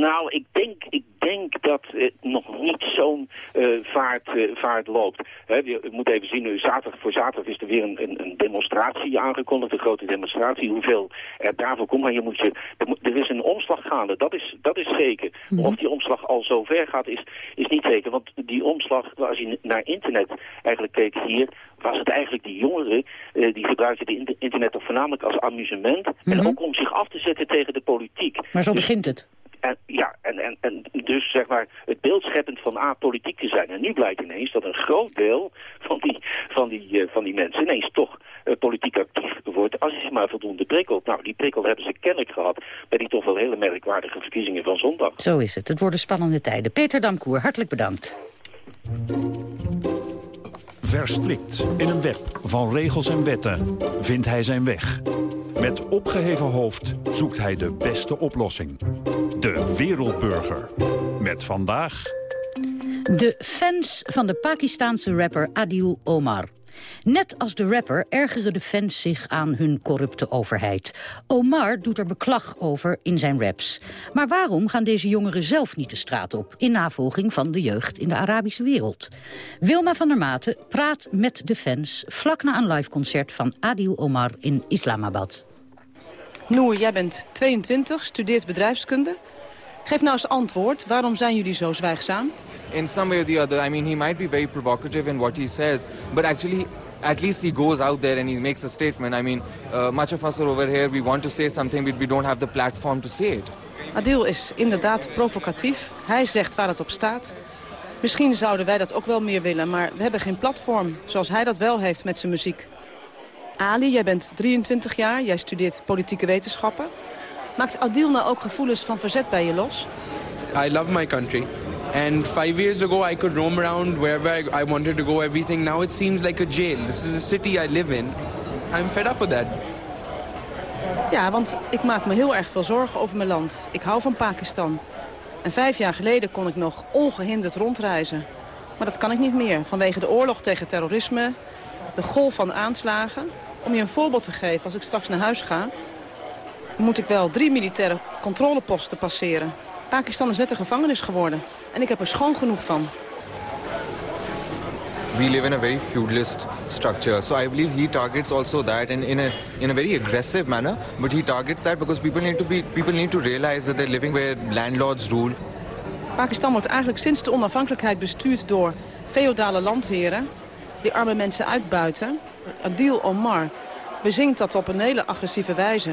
Nou, ik denk, ik denk dat het nog niet zo'n uh, vaart, uh, vaart loopt. He, je moet even zien, nu zaterdag, voor zaterdag is er weer een, een, demonstratie aangekondigd, een grote demonstratie. Hoeveel er daarvoor komt, maar je moet je, er, moet, er is een omslag gaande, dat is, dat is zeker. -hmm. Of die omslag al zo ver gaat, is, is niet zeker. Want die omslag, als je naar internet eigenlijk keek hier, was het eigenlijk die jongeren, uh, die gebruikten de internet toch voornamelijk als amusement. Mm -hmm. En ook om zich af te zetten tegen de politiek. Maar zo dus, begint het. En, ja, en, en, en dus zeg maar het beeld scheppend van apolitiek te zijn. En nu blijkt ineens dat een groot deel van die, van die, uh, van die mensen ineens toch uh, politiek actief wordt als je zich maar voldoende prikkelt. Nou, die prikkel hebben ze kennelijk gehad bij die toch wel hele merkwaardige verkiezingen van zondag. Zo is het. Het worden spannende tijden. Peter Damkoer, hartelijk bedankt. Verstrikt in een web van regels en wetten vindt hij zijn weg. Met opgeheven hoofd zoekt hij de beste oplossing. De wereldburger. Met vandaag... De fans van de Pakistaanse rapper Adil Omar. Net als de rapper ergeren de fans zich aan hun corrupte overheid. Omar doet er beklag over in zijn raps. Maar waarom gaan deze jongeren zelf niet de straat op... in navolging van de jeugd in de Arabische wereld? Wilma van der Maten praat met de fans... vlak na een liveconcert van Adil Omar in Islamabad. Noor, jij bent 22, studeert bedrijfskunde. Geef nou eens antwoord. Waarom zijn jullie zo zwijgzaam? In some way or the other, I mean, he might be very provocative in what he says, but actually, at least he goes out there and he makes a statement. I mean, uh, much of us are over here, we want to say something, but we don't have the platform to say it. Adil is inderdaad provocatief. Hij zegt waar het op staat. Misschien zouden wij dat ook wel meer willen, maar we hebben geen platform, zoals hij dat wel heeft met zijn muziek. Ali, jij bent 23 jaar, jij studeert politieke wetenschappen. Maakt Adil nou ook gevoelens van verzet bij je los? I love my country. And five years ago I could roam around wherever I, I wanted to go, everything. Now it seems like a jail. This is a city I live in. I'm fed up with that. Ja, want ik maak me heel erg veel zorgen over mijn land. Ik hou van Pakistan. En vijf jaar geleden kon ik nog ongehinderd rondreizen. Maar dat kan ik niet meer, vanwege de oorlog tegen terrorisme, de golf van aanslagen. Om je een voorbeeld te geven, als ik straks naar huis ga... moet ik wel drie militaire controleposten passeren. Pakistan is net een gevangenis geworden. En ik heb er schoon genoeg van. we live in a very feudalist structure. So I believe he targets also that in, in a in a very aggressive manner. But he targets that because people need to be people need to realize that they're living where landlords rule. Pakistan wordt eigenlijk sinds de onafhankelijkheid bestuurd door feodale landheren... die arme mensen uitbuiten. Adil Omar bezingt dat op een hele agressieve wijze.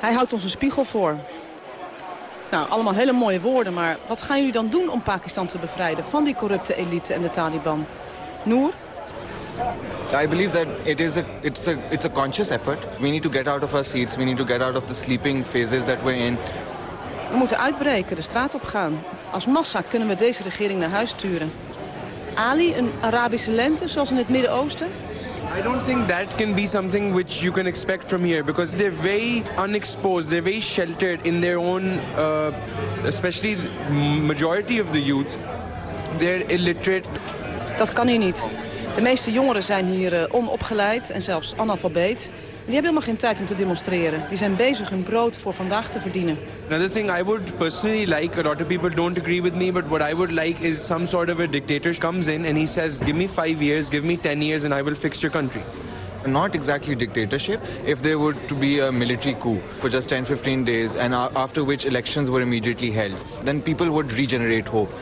Hij houdt ons een spiegel voor. Nou, allemaal hele mooie woorden, maar wat gaan jullie dan doen om Pakistan te bevrijden... van die corrupte elite en de Taliban? Noor? I believe that it is a it's a it's a conscious effort. We need to get out of our seats. We need to get out of the sleeping phases that we're in. We moeten uitbreken, de straat op gaan. Als massa kunnen we deze regering naar huis sturen. Ali, een Arabische lente, zoals in het Midden-Oosten? I don't think that can be something which you can expect from here because they're very unexposed, they're very sheltered in their own, uh, especially the majority of the youth. They're illiterate. Dat kan hier niet. De meeste jongeren zijn hier uh, onopgeleid en zelfs analfabeet. Die hebben helemaal geen tijd om te demonstreren. Die zijn bezig hun brood voor vandaag te verdienen. Another thing I would personally like, a lot of people don't agree with me, but what I would like is some sort of a dictator comes in and he says, give me five years, give me ten years and I will fix your country. Not exactly dictatorship, if there were to be a military coup for just 10, 15 days and after which elections were immediately held, then people would regenerate hope.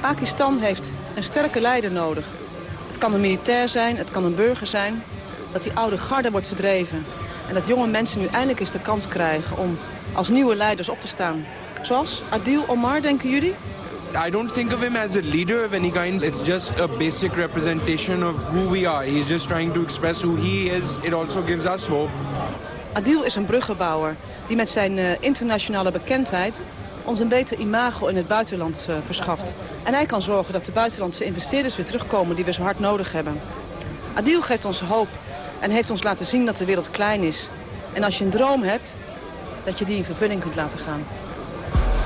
Pakistan heeft een sterke leider nodig. Het kan een militair zijn, het kan een burger zijn. Dat die oude garde wordt verdreven. En dat jonge mensen nu eindelijk eens de kans krijgen om als nieuwe leiders op te staan. Zoals Adil Omar, denken jullie? I don't think of him as a leader of any kind. It's just a basic representation of who we are. He's just trying to express who he is. It also gives us hope. Adil is een bruggenbouwer die met zijn uh, internationale bekendheid ons een beter imago in het buitenland uh, verschaft. En hij kan zorgen dat de buitenlandse investeerders weer terugkomen die we zo hard nodig hebben. Adil geeft ons hoop en heeft ons laten zien dat de wereld klein is. En als je een droom hebt, dat je die in vervulling kunt laten gaan.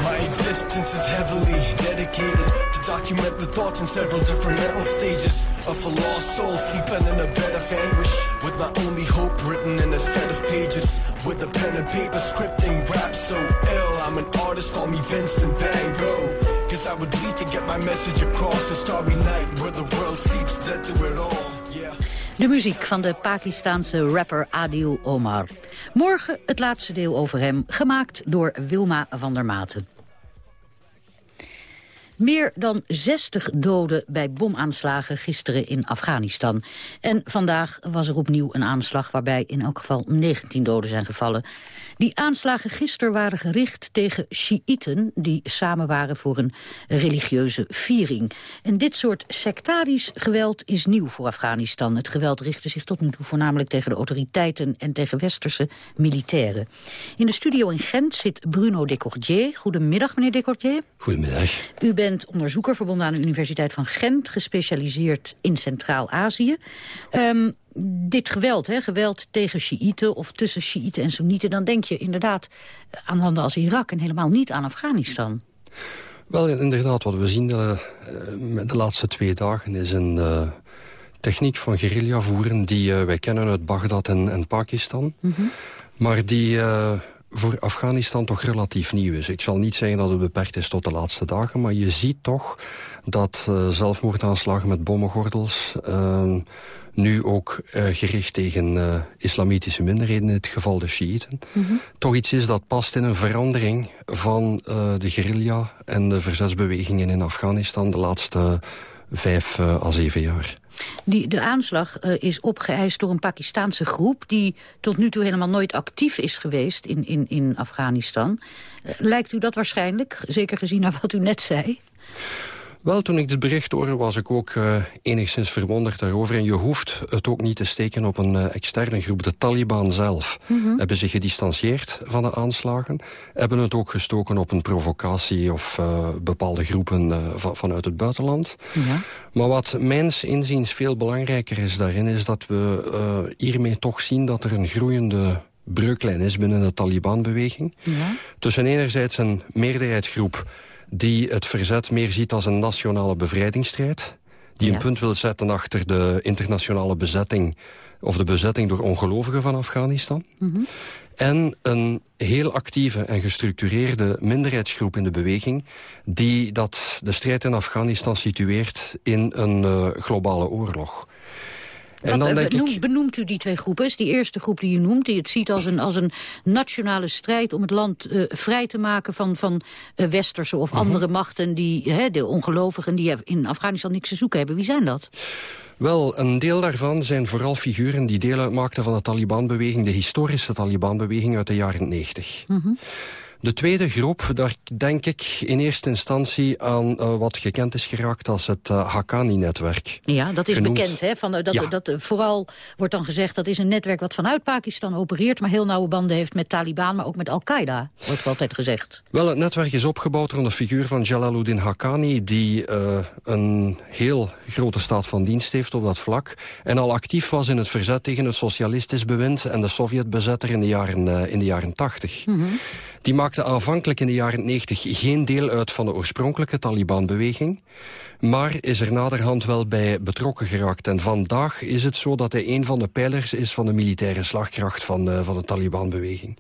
My existence is heavily dedicated to document the thoughts in several different mental stages of a lost soul sleeping in a bed of anguish with my only hope written in a set of pages with a pen and paper scripting rap so ill I'm an artist call me Vincent Van Gogh cause I would bleed to get my message across a starry night where the world sleeps dead to it all De muziek van de Pakistaanse rapper Adil Omar. Morgen het laatste deel over hem, gemaakt door Wilma van der Maten. Meer dan 60 doden bij bomaanslagen gisteren in Afghanistan. En vandaag was er opnieuw een aanslag waarbij in elk geval 19 doden zijn gevallen. Die aanslagen gisteren waren gericht tegen Shiiten... die samen waren voor een religieuze viering. En dit soort sectarisch geweld is nieuw voor Afghanistan. Het geweld richtte zich tot nu toe voornamelijk tegen de autoriteiten... en tegen westerse militairen. In de studio in Gent zit Bruno Decordier. Goedemiddag, meneer Decordier. Goedemiddag. U bent onderzoeker verbonden aan de Universiteit van Gent... gespecialiseerd in Centraal-Azië. Um, dit geweld, hè, geweld tegen Shiiten of tussen Shiiten en Soenieten... dan denk je inderdaad aan landen als Irak en helemaal niet aan Afghanistan. Wel, inderdaad, wat we zien de, de laatste twee dagen is een uh, techniek van guerrilla voeren... die uh, wij kennen uit Bagdad en, en Pakistan. Mm -hmm. Maar die uh, voor Afghanistan toch relatief nieuw is. Ik zal niet zeggen dat het beperkt is tot de laatste dagen... maar je ziet toch dat zelfmoordaanslagen met bommengordels ehm, nu ook uh, gericht tegen uh, islamitische minderheden, in het geval de Shiiten. Mm -hmm. Toch iets is dat past in een verandering van uh, de guerrilla en de verzetsbewegingen in Afghanistan de laatste vijf à zeven jaar. Die, de aanslag uh, is opgeëist door een Pakistaanse groep... die tot nu toe helemaal nooit actief is geweest in, in, in Afghanistan. Uh, lijkt u dat waarschijnlijk, zeker gezien naar wat u net zei? Wel, toen ik dit bericht hoorde was ik ook uh, enigszins verwonderd daarover. En je hoeft het ook niet te steken op een uh, externe groep. De Taliban zelf mm -hmm. hebben zich gedistanceerd van de aanslagen. Hebben het ook gestoken op een provocatie of uh, bepaalde groepen van, vanuit het buitenland. Ja. Maar wat mijns inziens veel belangrijker is daarin... is dat we hiermee toch zien dat er een groeiende breuklijn is binnen de Taliban-beweging. Ja. Tussen enerzijds een meerderheidsgroep die het verzet meer ziet als een nationale bevrijdingsstrijd. Die een punt wil zetten achter de internationale bezetting... of de bezetting door ongelovigen van Afghanistan. Mhm. En een heel actieve en gestructureerde minderheidsgroep in de beweging... die dat de strijd in Afghanistan situeert in een uh, globale oorlog. En dan denk benoemt, ik... benoemt u die twee groepen? Is die eerste groep die u noemt, die het ziet als een, als een nationale strijd... om het land uh, vrij te maken van, van uh, westerse of Mhm. andere machten... die hè, de ongelovigen die in Afghanistan niks te zoeken hebben. Wie zijn dat? Wel, een deel daarvan zijn vooral figuren die deel uitmaakten van de Taliban-beweging... de historische Taliban-beweging uit de jaren 90. Mhm. De tweede groep, daar denk ik in eerste instantie aan uh, wat gekend is geraakt als het uh, Haqqani-netwerk. Ja, dat is Genoemd. bekend. Hè? Van, uh, dat, Ja. dat, vooral wordt dan gezegd dat is een netwerk wat vanuit Pakistan opereert... maar heel nauwe banden heeft met Taliban, maar ook met Al-Qaeda, wordt altijd gezegd. Wel, het netwerk is opgebouwd rond de figuur van Jalaluddin Haqqani... die een heel grote staat van dienst heeft op dat vlak... en al actief was in het verzet tegen het socialistisch bewind... en de Sovjetbezetter in de jaren, in de jaren 80. Mhm. Die maakte aanvankelijk in de jaren 90 geen deel uit van de oorspronkelijke Taliban-beweging... maar is er naderhand wel bij betrokken geraakt. En vandaag is het zo dat hij een van de pijlers is van de militaire slagkracht van, uh, van de Taliban-beweging.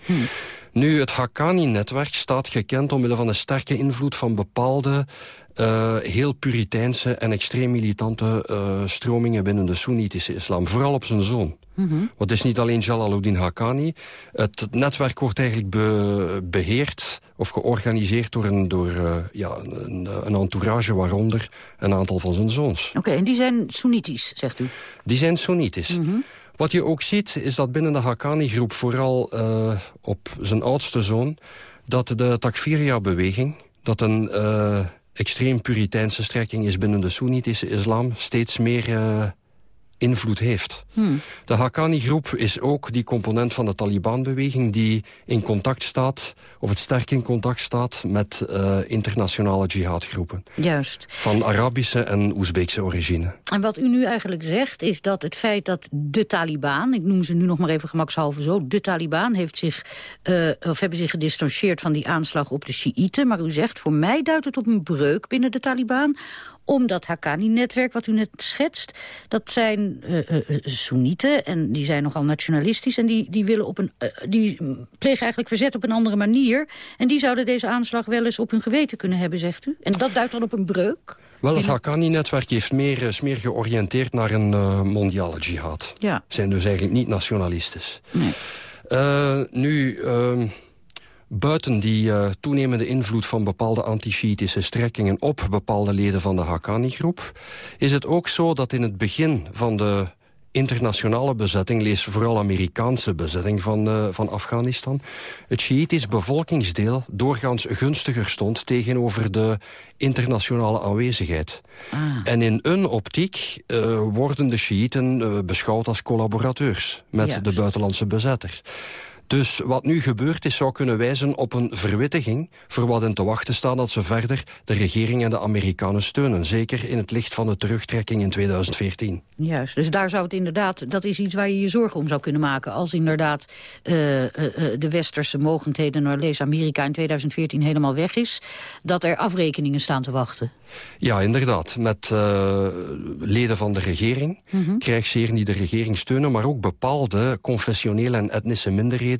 Nu, het Haqqani-netwerk staat gekend omwille van de sterke invloed van bepaalde uh, heel puriteinse en extreem militante uh, stromingen binnen de Soenitische islam. Vooral op zijn zoon. Mhm. Want het is niet alleen Jalaluddin Haqqani. Het netwerk wordt eigenlijk be beheerd of georganiseerd door, een, door uh, ja, een, een, entourage, waaronder een aantal van zijn zoons. Oké, okay, en die zijn Soenitisch, zegt u? Die zijn Soenitisch. Mm -hmm. Wat je ook ziet, is dat binnen de Haqqani-groep vooral uh, op zijn oudste zoon... dat de Takfiriya-beweging, dat een uh, extreem puriteinse strekking is binnen de Soenitische islam... steeds meer uh, invloed heeft. Hmm. De Haqqani-groep is ook die component van de Taliban-beweging... die in contact staat, of het sterk in contact staat... met uh, internationale jihadgroepen. Juist. Van Arabische en Oezbeekse origine. En wat u nu eigenlijk zegt, is dat het feit dat de Taliban... ik noem ze nu nog maar even gemakshalve zo... de Taliban heeft zich, uh, of hebben zich gedistanceerd van die aanslag op de Sjiïten. Maar u zegt, voor mij duidt het op een breuk binnen de Taliban om dat Haqqani-netwerk wat u net schetst. Dat zijn uh, uh, Soenieten en die zijn nogal nationalistisch... en die, die, willen op een, uh, die plegen eigenlijk verzet op een andere manier. En die zouden deze aanslag wel eens op hun geweten kunnen hebben, zegt u. En dat duidt dan op een breuk? Wel, het Haqqani-netwerk heeft meer, is meer georiënteerd naar een mondiale jihad. Ja. Zijn dus eigenlijk niet nationalistisch. Nee. nu... ehm, Buiten die uh, toenemende invloed van bepaalde anti-Shiïtische strekkingen op bepaalde leden van de Haqqani-groep, is het ook zo dat in het begin van de internationale bezetting, lees vooral Amerikaanse bezetting van, uh, van Afghanistan, het Shiïtisch bevolkingsdeel doorgaans gunstiger stond tegenover de internationale aanwezigheid. Ah. En in een optiek uh, worden de Shiïten uh, beschouwd als collaborateurs met Juist. de buitenlandse bezetter. Dus wat nu gebeurt is, zou kunnen wijzen op een verwittiging... voor wat in te wachten staat dat ze verder de regering en de Amerikanen steunen. Zeker in het licht van de terugtrekking in 2014. Juist, dus daar zou het inderdaad... dat is iets waar je je zorgen om zou kunnen maken... als inderdaad uh, uh, de westerse mogendheden... naar lees Amerika in 2014 helemaal weg is... dat er afrekeningen staan te wachten. Ja, inderdaad. Met uh, leden van de regering, Mhm. mm -hmm. krijgsheren die de regering steunen... maar ook bepaalde confessionele en etnische minderheden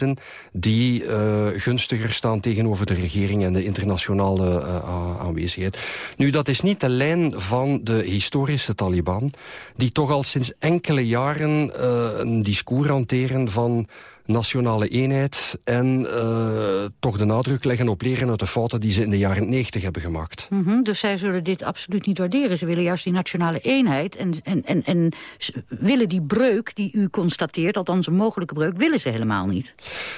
die uh, gunstiger staan tegenover de regering en de internationale uh, aanwezigheid. Nu, dat is niet de lijn van de historische Taliban, die toch al sinds enkele jaren uh, een discours hanteren van nationale eenheid en uh, toch de nadruk leggen op leren uit de fouten die ze in de jaren 90 hebben gemaakt. Mm -hmm, dus zij zullen dit absoluut niet waarderen. Ze willen juist die nationale eenheid en, en, en, en willen die breuk die u constateert, althans een mogelijke breuk, willen ze helemaal niet.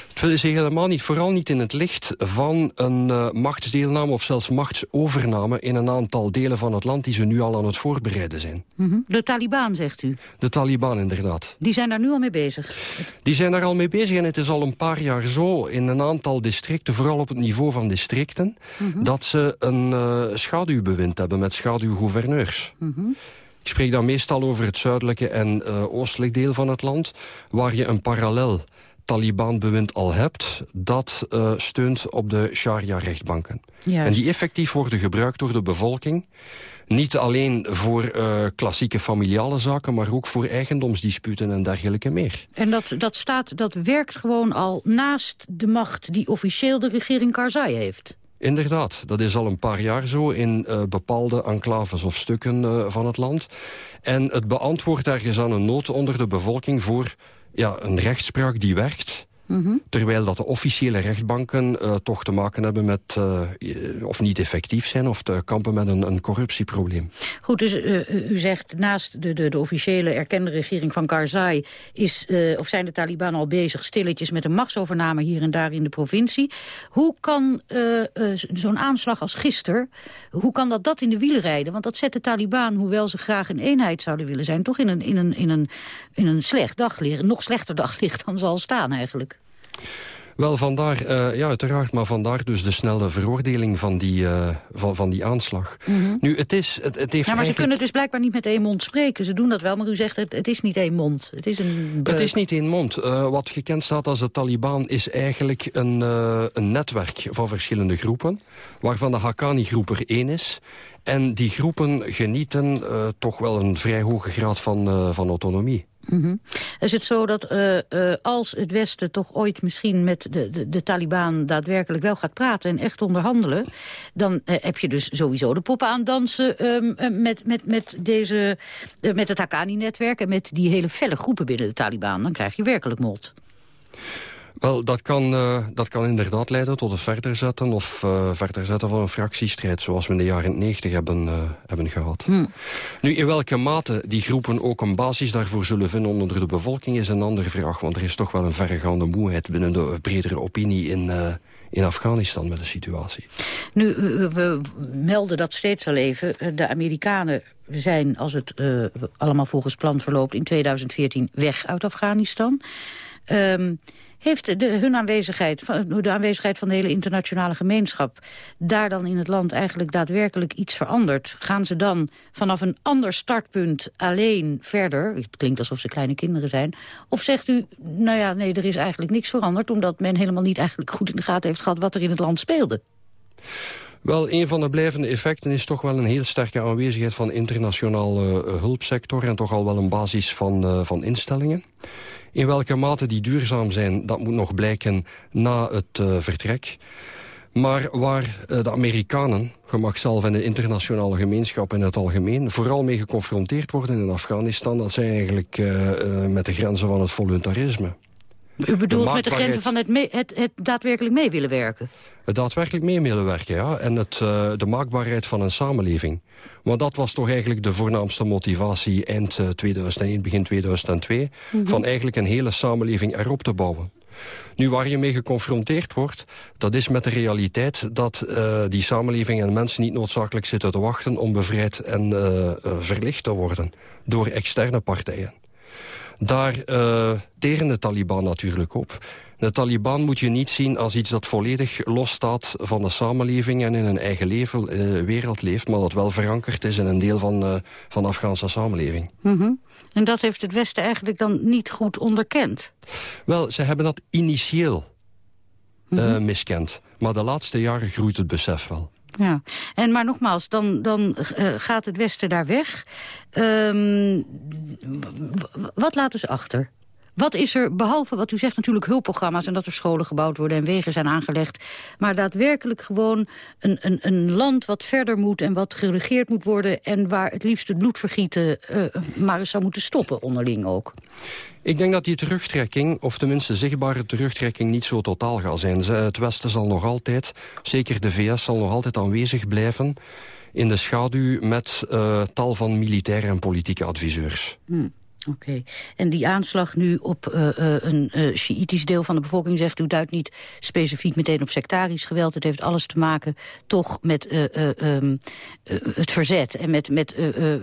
Het willen ze helemaal niet, vooral niet in het licht van een uh, machtsdeelname of zelfs machtsovername in een aantal delen van het land die ze nu al aan het voorbereiden zijn. Mm -hmm. De Taliban, zegt u? De Taliban, inderdaad. Die zijn daar nu al mee bezig? Die zijn daar al mee bezig en het is al een paar jaar zo in een aantal districten, vooral op het niveau van districten, mm -hmm. dat ze een uh, schaduwbewind hebben met schaduwgouverneurs. Mm -hmm. Ik spreek dan meestal over het zuidelijke en uh, oostelijk deel van het land, waar je een parallel Taliban-bewind al hebt... dat uh, steunt op de sharia-rechtbanken. En die effectief worden gebruikt door de bevolking... niet alleen voor uh, klassieke familiale zaken... maar ook voor eigendomsdisputen en dergelijke meer. En dat, dat, staat, dat werkt gewoon al naast de macht... die officieel de regering Karzai heeft? Inderdaad, dat is al een paar jaar zo in uh, bepaalde enclaves of stukken uh, van het land. En het beantwoordt ergens aan een nood onder de bevolking voor ja, een rechtspraak die werkt... Mhm. Terwijl dat de officiële rechtbanken uh, toch te maken hebben met... Uh, of niet effectief zijn of te kampen met een, een corruptieprobleem. Goed, dus uh, u zegt naast de, de, de, officiële erkende regering van Karzai... Is, of zijn de Taliban al bezig stilletjes met een machtsovername hier en daar in de provincie. Hoe kan zo'n aanslag als gisteren, hoe kan dat dat in de wielen rijden? Want dat zet de Taliban, hoewel ze graag een eenheid zouden willen zijn... toch in een, in een, in een, in een slecht daglicht, nog slechter daglicht dan zal staan eigenlijk. Wel, vandaar, uh, ja, uiteraard, maar vandaar dus de snelle veroordeling van die, uh, van, van die aanslag. Mhm. Nu, het is... Het, het heeft ja, maar eigenlijk... ze kunnen dus blijkbaar niet met één mond spreken. Ze doen dat wel, maar u zegt het, het is niet één mond. Het is een. Het is niet één mond. Uh, wat gekend staat als de Taliban is eigenlijk een, een netwerk van verschillende groepen, waarvan de Haqqani-groep er één is. En die groepen genieten toch wel een vrij hoge graad van, van autonomie. -hmm. Is het zo dat uh, uh, als het Westen toch ooit misschien met de, de, de, Taliban daadwerkelijk wel gaat praten en echt onderhandelen, dan uh, heb je dus sowieso de poppen aan dansen um, met, met, met, deze, met het Haqqani-netwerk en met die hele felle groepen binnen de Taliban. Dan krijg je werkelijk mot. Wel, dat kan, uh, dat kan inderdaad leiden tot het verder zetten... of uh, verder zetten van een fractiestrijd... zoals we in de jaren 90 hebben, uh, hebben gehad. Hm. Nu, in welke mate die groepen ook een basis daarvoor zullen vinden... onder de bevolking is een andere vraag. Want er is toch wel een verregaande moeheid... binnen de bredere opinie in, in Afghanistan met de situatie. Nu, we melden dat steeds al even. De Amerikanen zijn, als het allemaal volgens plan verloopt... in 2014 weg uit Afghanistan... Um, heeft de, hun aanwezigheid, de aanwezigheid van de hele internationale gemeenschap... daar dan in het land eigenlijk daadwerkelijk iets veranderd? Gaan ze dan vanaf een ander startpunt alleen verder? Het klinkt alsof ze kleine kinderen zijn. Of zegt u, nou ja, nee, er is eigenlijk niks veranderd... omdat men helemaal niet eigenlijk goed in de gaten heeft gehad... wat er in het land speelde? Wel, een van de blijvende effecten is toch wel een heel sterke aanwezigheid van internationale uh, hulpsector en toch al wel een basis van, uh, van instellingen. In welke mate die duurzaam zijn, dat moet nog blijken na het uh, vertrek. Maar waar uh, de Amerikanen, gemak zelf en de internationale gemeenschap in het algemeen... vooral mee geconfronteerd worden in Afghanistan... dat zijn eigenlijk uh, met de grenzen van het voluntarisme. U bedoelt de met de grenzen van het, mee, het, het, daadwerkelijk mee willen werken? Het daadwerkelijk mee willen werken, ja. En het, uh, de maakbaarheid van een samenleving. Maar dat was toch eigenlijk de voornaamste motivatie eind uh, 2001, begin 2002... Mm -hmm. van eigenlijk een hele samenleving erop te bouwen. Nu, waar je mee geconfronteerd wordt, dat is met de realiteit... dat uh, die samenleving en mensen niet noodzakelijk zitten te wachten... om bevrijd en uh, verlicht te worden door externe partijen. Daar uh, teren de Taliban natuurlijk op. De Taliban moet je niet zien als iets dat volledig losstaat van de samenleving... en in een eigen leven, uh, wereld leeft, maar dat wel verankerd is... in een deel van, uh, van de Afghaanse samenleving. Mm -hmm. En dat heeft het Westen eigenlijk dan niet goed onderkend? Wel, ze hebben dat initieel mm -hmm. miskend. Maar de laatste jaren groeit het besef wel. Ja, en maar nogmaals, dan, dan uh, gaat het Westen daar weg. Um, wat laten ze achter? Wat is er, behalve wat u zegt natuurlijk hulpprogramma's... en dat er scholen gebouwd worden en wegen zijn aangelegd... maar daadwerkelijk gewoon een, een, een land wat verder moet... en wat geregeerd moet worden... en waar het liefst het bloedvergieten uh, maar eens zou moeten stoppen onderling ook? Ik denk dat die terugtrekking, of tenminste zichtbare terugtrekking... niet zo totaal gaat zijn. Het Westen zal nog altijd, zeker de VS, zal nog altijd aanwezig blijven... in de schaduw met uh, tal van militaire en politieke adviseurs. Hmm. Oké. En die aanslag nu op uh, uh, een uh, deel van de bevolking, zegt u, duidt niet specifiek meteen op sectarisch geweld. Het heeft alles te maken toch met um, het verzet en met, met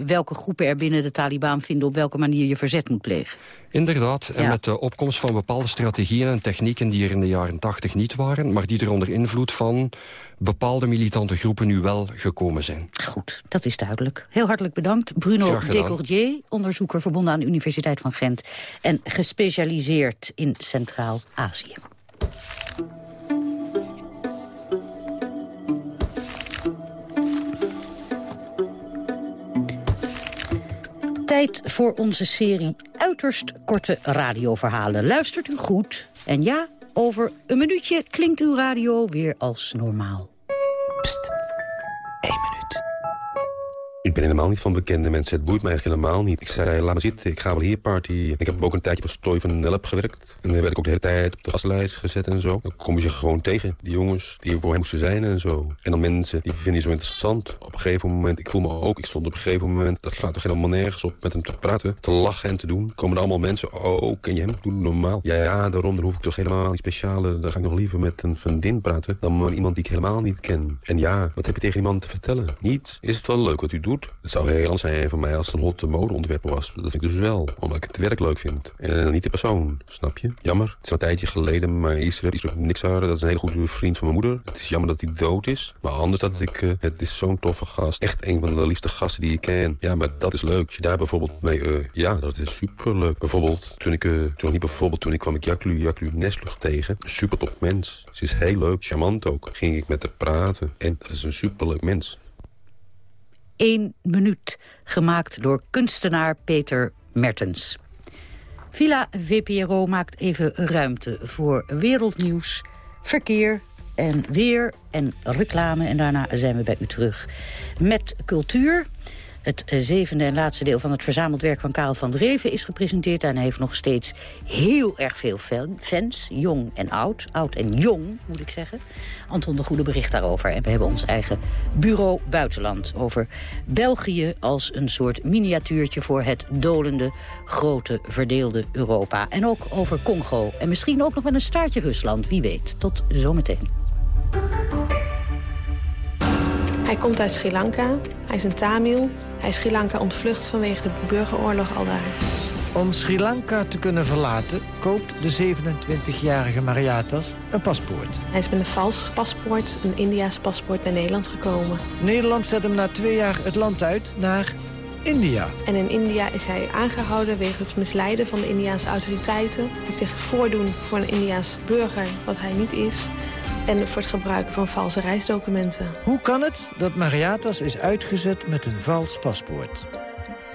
welke groepen er binnen de Taliban vinden op welke manier je verzet moet plegen. Inderdaad, en Ja. met de opkomst van bepaalde strategieën en technieken... die er in de jaren 80 niet waren... maar die er onder invloed van bepaalde militante groepen nu wel gekomen zijn. Goed, dat is duidelijk. Heel hartelijk bedankt. Bruno. Decourdier, onderzoeker verbonden aan de Universiteit van Gent... en gespecialiseerd in Centraal-Azië. Tijd voor onze serie uiterst korte radioverhalen. Luistert u goed? En ja, over een minuutje klinkt uw radio weer als normaal. Ik ben helemaal niet van bekende mensen. Het boeit mij eigenlijk helemaal niet. Ik zei, laat me zitten, ik ga wel hier partyen. Ik heb ook een tijdje voor Stoy van Nelp gewerkt. En dan werd ik ook de hele tijd op de gastlijst gezet en zo. Dan kom je ze gewoon tegen, die jongens die voor hem moesten zijn en zo. En dan mensen, die vinden je zo interessant. Op een gegeven moment, ik voel me ook, ik stond op een gegeven moment... dat slaat toch helemaal nergens op met hem te praten, te lachen en te doen. Komen er allemaal mensen, oh, ken je hem? Doe normaal. Ja, ja, daarom, hoef ik toch helemaal niet speciale... dan ga ik nog liever met een vriendin praten... dan met iemand die ik helemaal niet ken. En ja, wat heb je tegen iemand te vertellen? Niets. Is het wel leuk wat u doet? Het zou heel anders zijn voor mij als een hot modeontwerper was. Dat vind ik dus wel, omdat ik het werk leuk vind. En niet de persoon, snap je? Jammer. Het is een tijdje geleden, maar Israël, Israël Nixar, dat is een hele goede vriend van mijn moeder. Het is jammer dat hij dood is. Maar anders dat ik, eh, het is zo'n toffe gast. Echt een van de liefste gasten die ik ken. Ja, maar dat is leuk. Als je daar bijvoorbeeld mee, eh, ja, dat is superleuk. Bijvoorbeeld, toen ik, eh, toen niet bijvoorbeeld, toen ik kwam ik Jaklu, Jaklu Neslucht tegen. Een super top mens. Ze is heel leuk, charmant ook. Ging ik met haar praten. En dat is een superleuk mens. 1 minuut, gemaakt door kunstenaar Peter Mertens. Villa VPRO maakt even ruimte voor wereldnieuws, verkeer en weer en reclame. En daarna zijn we bij u terug met cultuur. Het eh, zevende en laatste deel van het verzameld werk van Karel van Dreven is gepresenteerd. En hij heeft nog steeds heel erg veel fan- fans, jong en oud. Oud en jong, moet ik zeggen. Anton de Goede bericht daarover. En we hebben ons eigen bureau buitenland over België... als een soort miniatuurtje voor het dolende, grote, verdeelde Europa. En ook over Congo. En misschien ook nog met een staartje Rusland, wie weet. Tot zometeen. Hij komt uit Sri Lanka. Hij is een Tamil. Hij is Sri Lanka ontvlucht vanwege de burgeroorlog al daar. Om Sri Lanka te kunnen verlaten, koopt de 27-jarige Mariatas een paspoort. Hij is met een vals paspoort, een Indiaas paspoort, naar Nederland gekomen. Nederland zet hem na twee jaar het land uit naar India. En in India is hij aangehouden wegens het misleiden van de Indiaanse autoriteiten. Het zich voordoen voor een Indiaas burger, wat hij niet is. En voor het gebruiken van valse reisdocumenten. Hoe kan het dat Mariatas is uitgezet met een vals paspoort?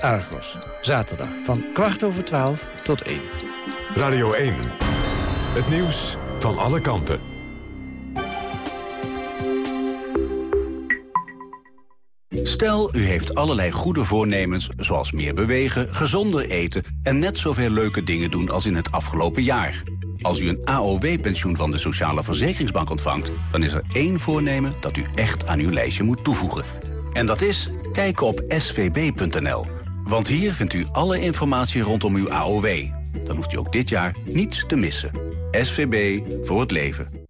Argos, zaterdag van kwart over twaalf tot één. Radio 1. Het nieuws van alle kanten. Stel, u heeft allerlei goede voornemens, zoals meer bewegen, gezonder eten... en net zoveel leuke dingen doen als in het afgelopen jaar. Als u een AOW-pensioen van de Sociale Verzekeringsbank ontvangt... dan is er één voornemen dat u echt aan uw lijstje moet toevoegen. En dat is kijken op svb.nl. Want hier vindt u alle informatie rondom uw AOW. Dan hoeft u ook dit jaar niets te missen. SVB voor het leven.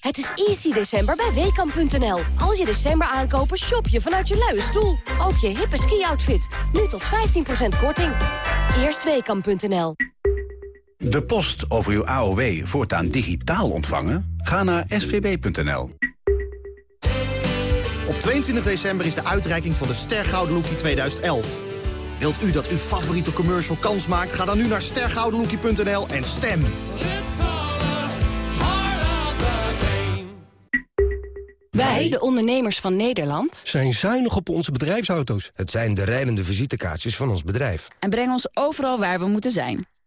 Het is easy december bij Weekamp.nl. Als je december aankopen, shop je vanuit je luie stoel. Ook je hippe ski-outfit. Nu tot 15% korting. Eerst Weekamp.nl. De post over uw AOW voortaan digitaal ontvangen? Ga naar svb.nl. Op 22 december is de uitreiking van de Stergouden 2011. Wilt u dat uw favoriete commercial kans maakt? Ga dan nu naar stergoudenlookie.nl en stem. Wij, de ondernemers van Nederland... zijn zuinig op onze bedrijfsauto's. Het zijn de rijdende visitekaartjes van ons bedrijf. En breng ons overal waar we moeten zijn.